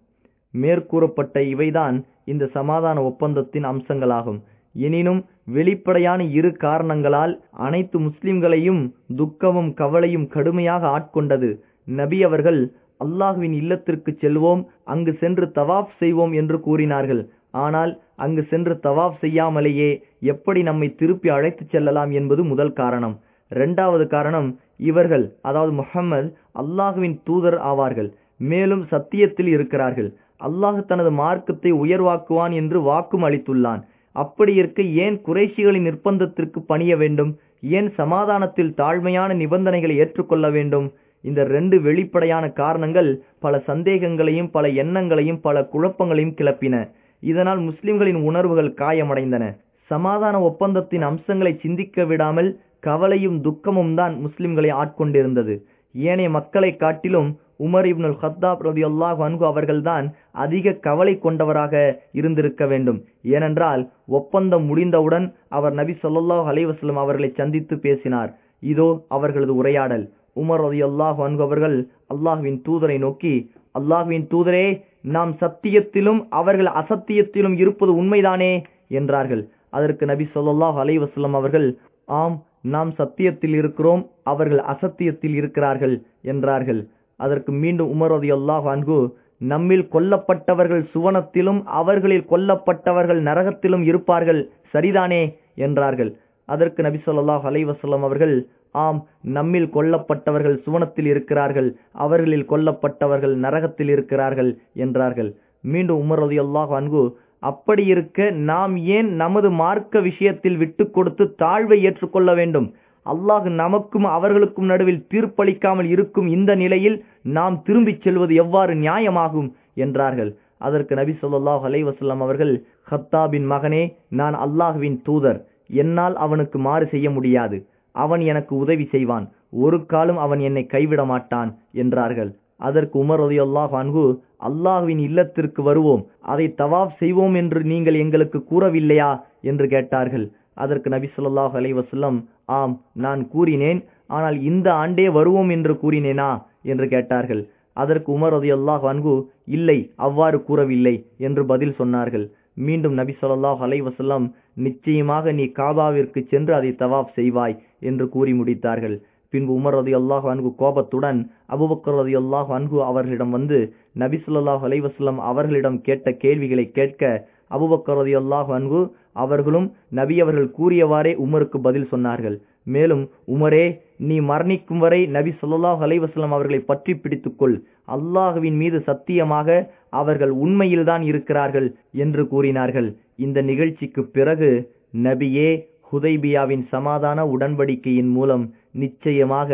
மேற்கூறப்பட்ட இவைதான் இந்த சமாதான ஒப்பந்தத்தின் அம்சங்களாகும். எனினும் வெளிப்படையான இரு காரணங்களால் அனைத்து முஸ்லிம்களையும் துக்கமும் கவலையும் கடுமையாக ஆட்கொண்டது. நபி அவர்கள் அல்லாஹுவின் இல்லத்திற்கு செல்வோம் அங்கு சென்று தவாஃப் செய்வோம் என்று கூறினார்கள். ஆனால் அங்கு சென்று தவாஃப் செய்யாமலேயே எப்படி நம்மை திருப்பி அழைத்துச் செல்லலாம் என்பது முதல் காரணம். இரண்டாவது காரணம் இவர்கள் அதாவது முஹம்மது அல்லாஹுவின் தூதர் ஆவார்கள். மேலும் சத்தியத்தில் இருக்கிறார்கள். அல்லாஹ் தனது மார்க்கத்தை உயர்வாக்குவான் என்று வாக்கும் அளித்துள்ளான். அப்படி இருக்க ஏன் குறைஷிகளின் நிர்பந்தத்திற்கு பணிய வேண்டும்? ஏன் சமாதானத்தில் தாழ்மையான நிபந்தனைகளை ஏற்றுக்கொள்ள வேண்டும்? இந்த ரெண்டு வெளிப்படையான காரணங்கள் பல சந்தேகங்களையும் பல எண்ணங்களையும் பல குழப்பங்களையும் கிளப்பின. இதனால் முஸ்லிம்களின் உணர்வுகள் காயமடைந்தன. சமாதான ஒப்பந்தத்தின் அம்சங்களை சிந்திக்க விடாமல் கவலையும் துக்கமும் தான் முஸ்லிம்களை ஆட்கொண்டிருந்தது. ஏனைய மக்களை காட்டிலும் உமர் இப்னுல் ஹத்தாப் ரவி அல்லாஹ் அன்கு அவர்கள்தான் அதிக கவலை கொண்டவராக இருந்திருக்க வேண்டும். ஏனென்றால் ஒப்பந்தம் முடிந்தவுடன் அவர் நபி சொல்லாஹ் அலைவாஸ்லம் அவர்களை சந்தித்து பேசினார். இதோ அவர்களது உரையாடல். உமர் ரவி அல்லாஹ் அன்கு அவர்கள் அல்லாஹுவின் தூதரை நோக்கி அல்லாஹுவின் தூதரே நாம் சத்தியத்திலும் அவர்கள் அசத்தியத்திலும் இருப்பது உண்மைதானே? என்றார்கள். அதற்கு நபி சொல்லாஹ் அலைவாஸ்லம் அவர்கள் ஆம் நாம் சத்தியத்தில் இருக்கிறோம் அவர்கள் அசத்தியத்தில் இருக்கிறார்கள் என்றார்கள். அதற்கு மீண்டும் உமர் அல்லாஹ் அன்கு நம்மில் கொல்லப்பட்டவர்கள் சுவனத்திலும் அவர்களில் கொல்லப்பட்டவர்கள் நரகத்திலும் இருப்பார்கள் சரிதானே? என்றார்கள். அதற்கு நபி சொல்லாஹ் அலைவசல்லம் அவர்கள் ஆம் நம்மில் கொல்லப்பட்டவர்கள் சுவனத்தில் இருக்கிறார்கள் அவர்களில் கொல்லப்பட்டவர்கள் நரகத்தில் இருக்கிறார்கள் என்றார்கள். மீண்டும் உமர் அல்லாஹ் அன்கு அப்படி இருக்க நாம் ஏன் நமது மார்க்க விஷயத்தில் விட்டு கொடுத்து தாழ்வை ஏற்றுக்கொள்ள வேண்டும்? அல்லாஹ் நமக்கும் அவர்களுக்கும் நடுவில் தீர்ப்பளிக்காமல் இருக்கும் இந்த நிலையில் நாம் திரும்பிச் செல்வது எவ்வாறு நியாயமாகும் என்றார்கள். அதற்கு நபி சொல்லாஹ் அலைவசல்லாம் அவர்கள் ஹத்தாபின் மகனே நான் அல்லாஹ்வின் தூதர். என்னால் அவனுக்கு மாறு செய்ய முடியாது. அவன் எனக்கு உதவி செய்வான். ஒரு காலம் அவன் என்னை கைவிட மாட்டான் என்றார்கள். அதற்கு உமர் உதயல்லாஹ் அன்ஹு அல்லாஹுவின் இல்லத்திற்கு வருவோம். அதை தவாப் செய்வோம் என்று நீங்கள் எங்களுக்கு கூறவில்லையா? என்று கேட்டார்கள். அதற்கு நபி சொல்லாஹ் அலைவசல்லம் ஆம் நான் கூறினேன் ஆனால் இந்த ஆண்டே வருவோம் என்று கூறினேனா? என்று கேட்டார்கள். அதற்கு உமர் ரலியல்லாஹு வன்கு இல்லை அவ்வாறு கூறவில்லை என்று பதில் சொன்னார்கள். மீண்டும் நபி சொல்லாஹ் அலைவசல்லாம் நிச்சயமாக நீ காபாவிற்கு சென்று அதை தவாப் செய்வாய் என்று கூறி முடித்தார்கள். பின்பு உமர் ரதி அல்லாஹ் வன்கு கோபத்துடன் அபூபக்கர் அல்லாஹ் அன்கு அவர்களிடம் வந்து நபி சொல்லாஹ் அலைவசல்லம் அவர்களிடம் கேட்ட கேள்விகளை கேட்க அபுபக்கரதி அல்லாஹ் அன்பு அவர்களும் நபி அவர்கள் கூறியவாறே உமருக்கு பதில் சொன்னார்கள். மேலும் உமரே நீ மரணிக்கும் வரை நபி சொல்லாஹ் அலைஹி அவர்களை பற்றி பிடித்துக்கொள். அல்லாஹுவின் மீது சத்தியமாக அவர்கள் உண்மையில்தான் இருக்கிறார்கள் என்று கூறினார்கள். இந்த நிகழ்ச்சிக்கு பிறகு நபியே ஹுதைபியாவின் சமாதான உடன்படிக்கையின் மூலம் நிச்சயமாக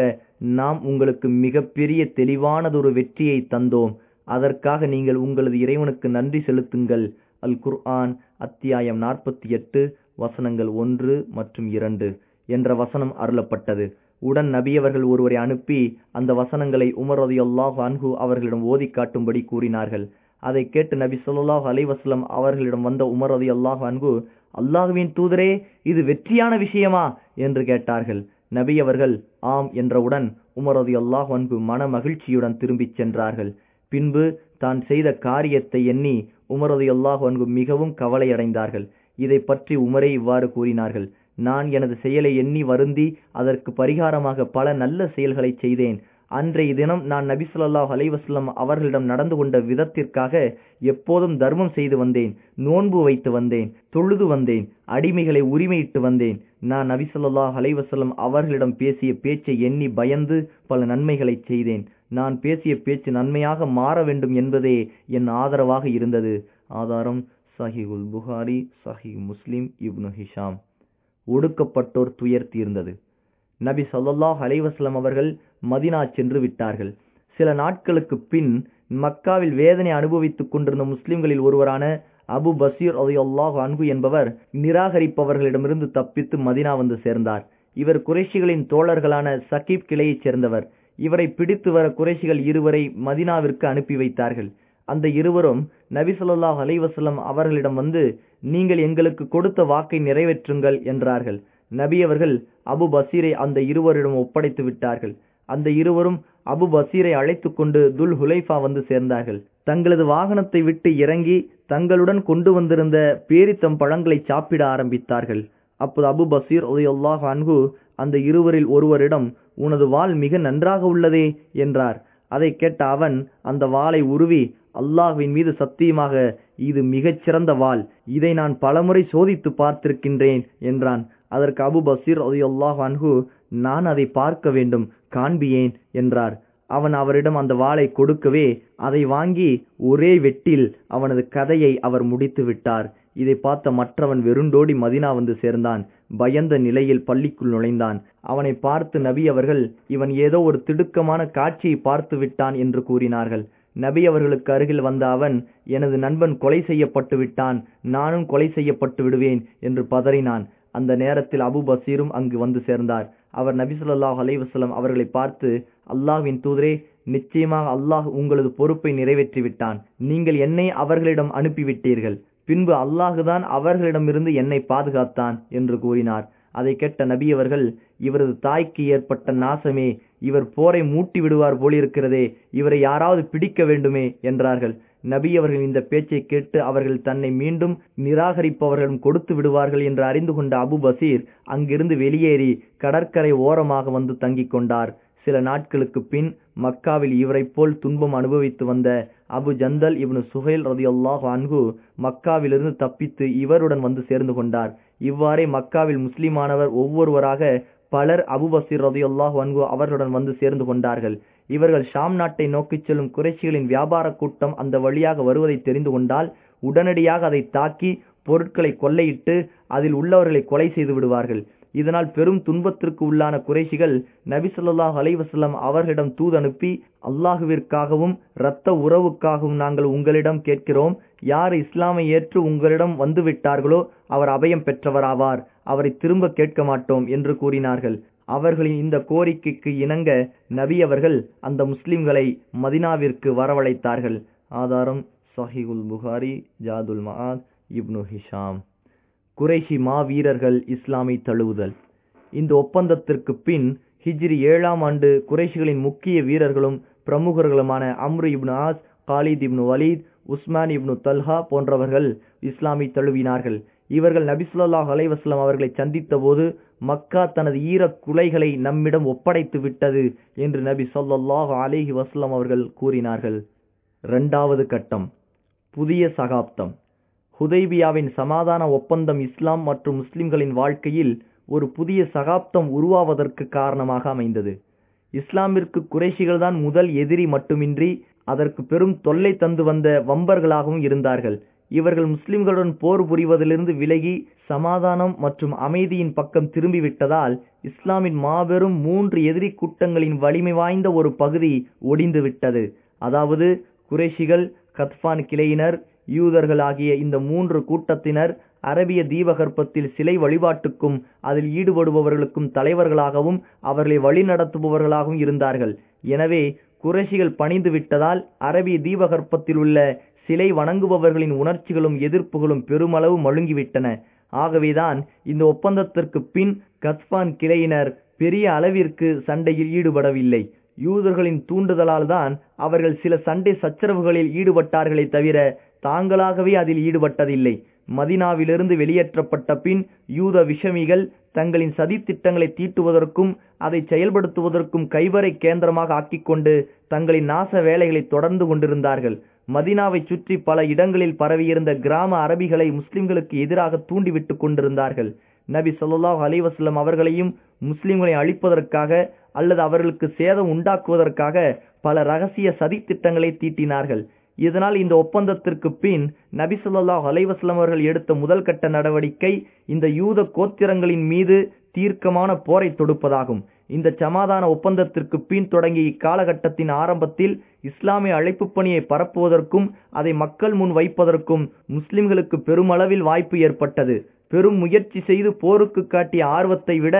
நாம் உங்களுக்கு மிகப்பெரிய தெளிவானதொரு வெற்றியை தந்தோம். அதற்காக நீங்கள் உங்களது இறைவனுக்கு நன்றி செலுத்துங்கள். அல் குர்ஆன் அத்தியாயம் நாற்பத்தி எட்டு வசனங்கள் ஒன்று மற்றும் இரண்டு என்ற வசனம் அருளப்பட்டது. உடன் நபியவர்கள் ஒருவரை அனுப்பி அந்த வசனங்களை உமர் ரதியுல்லாஹ் அன்ஹு அவர்களிடம் ஓதி காட்டும்படி கூறினார்கள். அதை கேட்டு நபி சொல்லாஹ் அலைஹி அவர்களிடம் வந்த உமர் ரலியல்லாஹு அன்ஹு அல்லாஹ்வின் தூதரே இது வெற்றியான விஷயமா? என்று கேட்டார்கள். நபி அவர்கள் ஆம் என்றவுடன் உமர் அல்லாஹ் அன்ஹு மன மகிழ்ச்சியுடன் திரும்பிச் சென்றார்கள். பின்பு தான் செய்த காரியத்தை எண்ணி உமர் ரலியல்லாஹு அன்ஹு மிகவும் கவலையடைந்தார்கள் இதை பற்றி உமரே இவ்வாறு கூறினார்கள். நான் எனது செயலை எண்ணி வருந்தி அதற்கு பரிகாரமாக பல நல்ல செயல்களை செய்தேன். அன்றைய தினம் நான் நபிசுல்லாஹ் அலைவாஸ்லம் அவர்களிடம் நடந்து கொண்ட விதத்திற்காக எப்போதும் தர்மம் செய்து வந்தேன். நோன்பு வைத்து வந்தேன். தொழுது வந்தேன். அடிமைகளை உரிமையிட்டு வந்தேன். நான் நபிசுல்லாஹ் அலைவாஸ்லம் அவர்களிடம் பேசிய பேச்சை எண்ணி பயந்து பல நன்மைகளை செய்தேன். நான் பேசிய பேச்சு நன்மையாக மாற வேண்டும் என்பதே என் ஆதரவாக இருந்தது. ஆதாரம் சஹிகுல் புகாரி சஹிஹ் முஸ்லிம் இப்னு ஹிஷாம். ஒடுக்கப்பட்டோர் துயர் தீர்ந்தது. நபி ஸல்லல்லாஹு அலைஹி வஸல்லம் அவர்கள் மதினா சென்று விட்டார்கள். சில நாட்களுக்கு பின் மக்காவில் வேதனை அனுபவித்துக் கொண்டிருந்த முஸ்லிம்களில் ஒருவரான அபு பசீர் ரலியல்லாஹு அன்ஹு என்பவர் நிராகரிப்பவர்களிடமிருந்து தப்பித்து மதினா வந்து சேர்ந்தார். இவர் குறைஷிகளின் தோழர்களான சகீப் கிளையைச் சேர்ந்தவர். இவரை பிடித்து வர குறைஷிகள் இருவரை மதினாவிற்கு அனுப்பி வைத்தார்கள். அந்த இருவரும் நபி ஸல்லல்லாஹு அவர்களிடம் வந்து நீங்கள் எங்களுக்கு கொடுத்த வாக்கை நிறைவேற்றுங்கள் என்றார்கள். நபி அவர்கள் அபு பசீரை அந்த இருவரிடம் ஒப்படைத்து விட்டார்கள். அந்த இருவரும் அபு பசீரை அழைத்து கொண்டு துல் ஹுலைஃபா வந்து சேர்ந்தார்கள். தங்களது வாகனத்தை விட்டு இறங்கி தங்களுடன் கொண்டு வந்திருந்த பேரித்தம் பழங்களை சாப்பிட ஆரம்பித்தார்கள். அப்போது அபு பசீர் உதயல்லாஹ் அன்ஹு அந்த இருவரில் ஒருவரிடம் உனது வாள் மிக நன்றாக உள்ளதே என்றார். அதை கேட்ட அவன் அந்த வாளை உருவி அல்லாஹுவின் மீது சத்தியமாக இது மிகச் சிறந்த வாள். இதை நான் பலமுறை சோதித்து பார்த்திருக்கின்றேன் என்றான். அதற்கு அபு பசீர் அல்லாஹ் அன்ஹு நான் அதை பார்க்க வேண்டும் காண்பியேன் என்றார். அவன் அவரிடம் அந்த வாளை கொடுக்கவே அதை வாங்கி ஒரே வெட்டில் அவனது கதையை அவர் முடித்து விட்டார் இதை பார்த்த மற்றவன் வெறுண்டோடி மதினா வந்து சேர்ந்தான். பயந்த நிலையில் பள்ளிக்குள் நுழைந்தான். அவனை பார்த்து நபி அவர்கள் இவன் ஏதோ ஒரு திடுக்கமான காட்சியை பார்த்து விட்டான் என்று கூறினார்கள். நபி அவர்களுக்கு அருகில் வந்த அவன் எனது நண்பன் கொலை செய்யப்பட்டு விட்டான். நானும் கொலை செய்யப்பட்டு விடுவேன் என்று பதறினான். அந்த நேரத்தில் அபு பசீரும் அங்கு வந்து சேர்ந்தார். அவர் நபி ஸல்லல்லாஹு அவர்களைப் அவர்களை பார்த்து அல்லாஹ்வின் தூதரே நிச்சயமாக அல்லாஹ் உங்களது பொறுப்பை நிறைவேற்றி விட்டான். நீங்கள் என்னை அவர்களிடம் அனுப்பிவிட்டீர்கள். பின்பு அல்லாஹுதான் அவர்களிடமிருந்து என்னை பாதுகாத்தான் என்று கூறினார். அதை கேட்ட நபி அவர்கள் இவரது தாய்க்கு ஏற்பட்ட நாசமே இவர் போரை மூட்டி விடுவார் போலிருக்கிறதே இவரை யாராவது பிடிக்க வேண்டுமே என்றார்கள். நபி அவர்கள் இந்த பேச்சை கேட்டு அவர்கள் தன்னை மீண்டும் நிராகரிப்பவர்களும் கொடுத்து விடுவார்கள் என்று அறிந்து கொண்ட அபு பசீர் அங்கிருந்து வெளியேறி கடற்கரை ஓரமாக வந்து தங்கிக் கொண்டார். சில நாட்களுக்கு பின் மக்காவில் இவரைப் போல் துன்பம் அனுபவித்து வந்த அபு ஜந்தல் இப்னு சுஹைல் ரதியுல்லாஹ் அன்கு மக்காவிலிருந்து தப்பித்து இவருடன் வந்து சேர்ந்து கொண்டார். இவ்வாறே மக்காவில் முஸ்லிமானவர் ஒவ்வொருவராக பலர் அபுபசீர் ரதியுல்லாஹ் அன்கு அவர்களுடன் வந்து சேர்ந்து கொண்டார்கள். இவர்கள் ஷாம் நாட்டை நோக்கிச் செல்லும் குறைஷிகளின் வியாபார கூட்டம் அந்த வழியாக வருவதை தெரிந்து கொண்டால் உடனடியாக அதை தாக்கி பொருட்களை கொள்ளையிட்டு அதில் உள்ளவர்களை கொலை செய்து விடுவார்கள். இதனால் பெரும் துன்பத்திற்கு உள்ளான குறைஷிகள் நபி சொல்லாஹ் அலைவசல்லம் அவர்களிடம் தூதனுப்பி அல்லாஹுவிற்காகவும் இரத்த உறவுக்காகவும் நாங்கள் உங்களிடம் கேட்கிறோம். யார் இஸ்லாமை ஏற்று உங்களிடம் வந்துவிட்டார்களோ அவர் அபயம் பெற்றவராவார். அவரை திரும்ப கேட்க மாட்டோம் என்று கூறினார்கள். அவர்களின் இந்த கோரிக்கைக்கு இணங்க நபி அவர்கள் அந்த முஸ்லிம்களை மதினாவிற்கு வரவழைத்தார்கள். ஆதாரம் சஹிகுல் புகாரி ஜாதுல் மஹாத் இப்னு ஹிஷாம். குறைஷி மாவீரர்கள் இஸ்லாமை தழுவுதல். இந்த ஒப்பந்தத்திற்கு பின் ஹிஜ்ரி ஏழாம் ஆண்டு குறைஷிகளின் முக்கிய வீரர்களும் பிரமுகர்களுமான Amr ibn As Khalid ibn Walid Usman ibn Talha போன்றவர்கள் இஸ்லாமை தழுவினார்கள். இவர்கள் நபிசுல்லாஹ் அலைவாஸ்லாம் அவர்களை சந்தித்த போது மக்கா தனது ஈரக் குலைகளை நம்மிடம் ஒப்படைத்து விட்டது என்று நபி சொல்லாஹ் அலைஹி வஸ்லாம் அவர்கள் கூறினார்கள். இரண்டாவது கட்டம் புதிய சகாப்தம். ஹுதைபியாவின் சமாதான ஒப்பந்தம் இஸ்லாம் மற்றும் முஸ்லிம்களின் வாழ்க்கையில் ஒரு புதிய சகாப்தம் உருவாவதற்கு காரணமாக அமைந்தது. இஸ்லாமிற்கு குறைஷிகள்தான் முதல் எதிரி மட்டுமின்றி அதற்கு பெரும் தொல்லை தந்து வந்த வம்பர்களாகவும் இருந்தார்கள். இவர்கள் முஸ்லிம்களுடன் போர் புரிவதிலிருந்து விலகி சமாதானம் மற்றும் அமைதியின் பக்கம் திரும்பிவிட்டதால் இஸ்லாமின் மாபெரும் மூன்று எதிரி கூட்டங்களின் வலிமை வாய்ந்த ஒரு பகுதி ஒடிந்து விட்டது அதாவது குறைஷிகள் கத்பான் கிளையினர் யூதர்கள் ஆகிய இந்த மூன்று கூட்டத்தினர் அரபிய தீபகற்பத்தில் சிலை வழிபாட்டுக்கும் அதில் ஈடுபடுபவர்களுக்கும் தலைவர்களாகவும் அவர்களை வழிநடத்துபவர்களாகவும் இருந்தார்கள். எனவே குறைஷிகள் பணிந்து விட்டதால் அரபிய தீபகற்பத்தில் உள்ள சிலை வணங்குபவர்களின் உணர்ச்சிகளும் எதிர்ப்புகளும் பெருமளவு மழுங்கிவிட்டன. ஆகவேதான் இந்த ஒப்பந்தத்திற்கு பின் கத்பான் கிளையினர் பெரிய அளவிற்கு சண்டையில் ஈடுபடவில்லை. யூதர்களின் தூண்டுதலால் தான் அவர்கள் சில சண்டை சச்சரவுகளில் ஈடுபட்டார்களே தவிர தாங்களாகவே அதில் ஈடுபட்டதில்லை. மதினாவிலிருந்து வெளியேற்றப்பட்ட பின் யூத விஷமிகள் தங்களின் சதித்திட்டங்களை தீட்டுவதற்கும் அதை செயல்படுத்துவதற்கும் கைவரை கேந்திரமாக ஆக்கிக்கொண்டு தங்களின் நாச வேலைகளை தொடர்ந்து கொண்டிருந்தார்கள். மதினாவை சுற்றி பல இடங்களில் பரவியிருந்த கிராம அரபிகளை முஸ்லிம்களுக்கு எதிராக தூண்டிவிட்டு கொண்டிருந்தார்கள். நபி சொல்லாஹ் அலிவாஸ்லம் அவர்களையும் முஸ்லிம்களை அழிப்பதற்காக அல்லது அவர்களுக்கு சேதம் உண்டாக்குவதற்காக பல ரகசிய சதித்திட்டங்களை தீட்டினார்கள். இதனால் இந்த ஒப்பந்தத்திற்கு பின் நபிசல்லாஹ் அலைவாஸ்லம் அவர்கள் எடுத்த முதல் கட்ட நடவடிக்கை இந்த யூத கோத்திரங்களின் மீது தீர்க்கமான போரை தொடுப்பதாகும். இந்த சமாதான ஒப்பந்தத்திற்கு பின் தொடங்கிய இக்காலகட்டத்தின் ஆரம்பத்தில் இஸ்லாமிய அழைப்பு பணியை பரப்புவதற்கும் அதை மக்கள் முன் வைப்பதற்கும் முஸ்லிம்களுக்கு பெருமளவில் வாய்ப்பு ஏற்பட்டது. பெரும் முயற்சி செய்து போருக்கு காட்டிய ஆர்வத்தை விட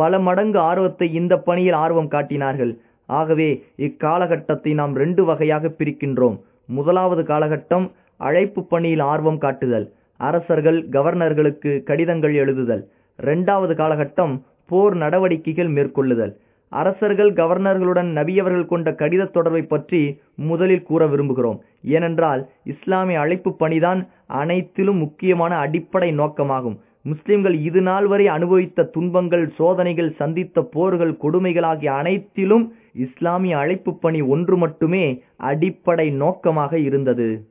பல மடங்கு ஆர்வத்தை இந்த பணியில் ஆர்வம் காட்டினார்கள். ஆகவே இக்காலகட்டத்தை நாம் ரெண்டு வகையாக பிரிக்கின்றோம். முதலாவது காலகட்டம் அழைப்பு பணியில் ஆர்வம் காட்டுதல் அரசர்கள் கவர்னர்களுக்கு கடிதங்கள் எழுதுதல். இரண்டாவது காலகட்டம் போர் நடவடிக்கைகள் மேற்கொள்ளுதல். அரசர்கள் கவர்னர்களுடன் நபியவர்கள் கொண்ட கடித தொடர்பை பற்றி முதலில் கூற விரும்புகிறோம். ஏனென்றால் இஸ்லாமிய அழைப்பு பணிதான் அனைத்திலும் முக்கியமான அடிப்படை நோக்கமாகும். முஸ்லிம்கள் இது நாள் வரை அனுபவித்த துன்பங்கள் சோதனைகள் சந்தித்த போர்கள் கொடுமைகள் ஆகிய அனைத்திலும் இஸ்லாமிய அழைப்பு பணி ஒன்று மட்டுமே அடிப்படை நோக்கமாக இருந்தது.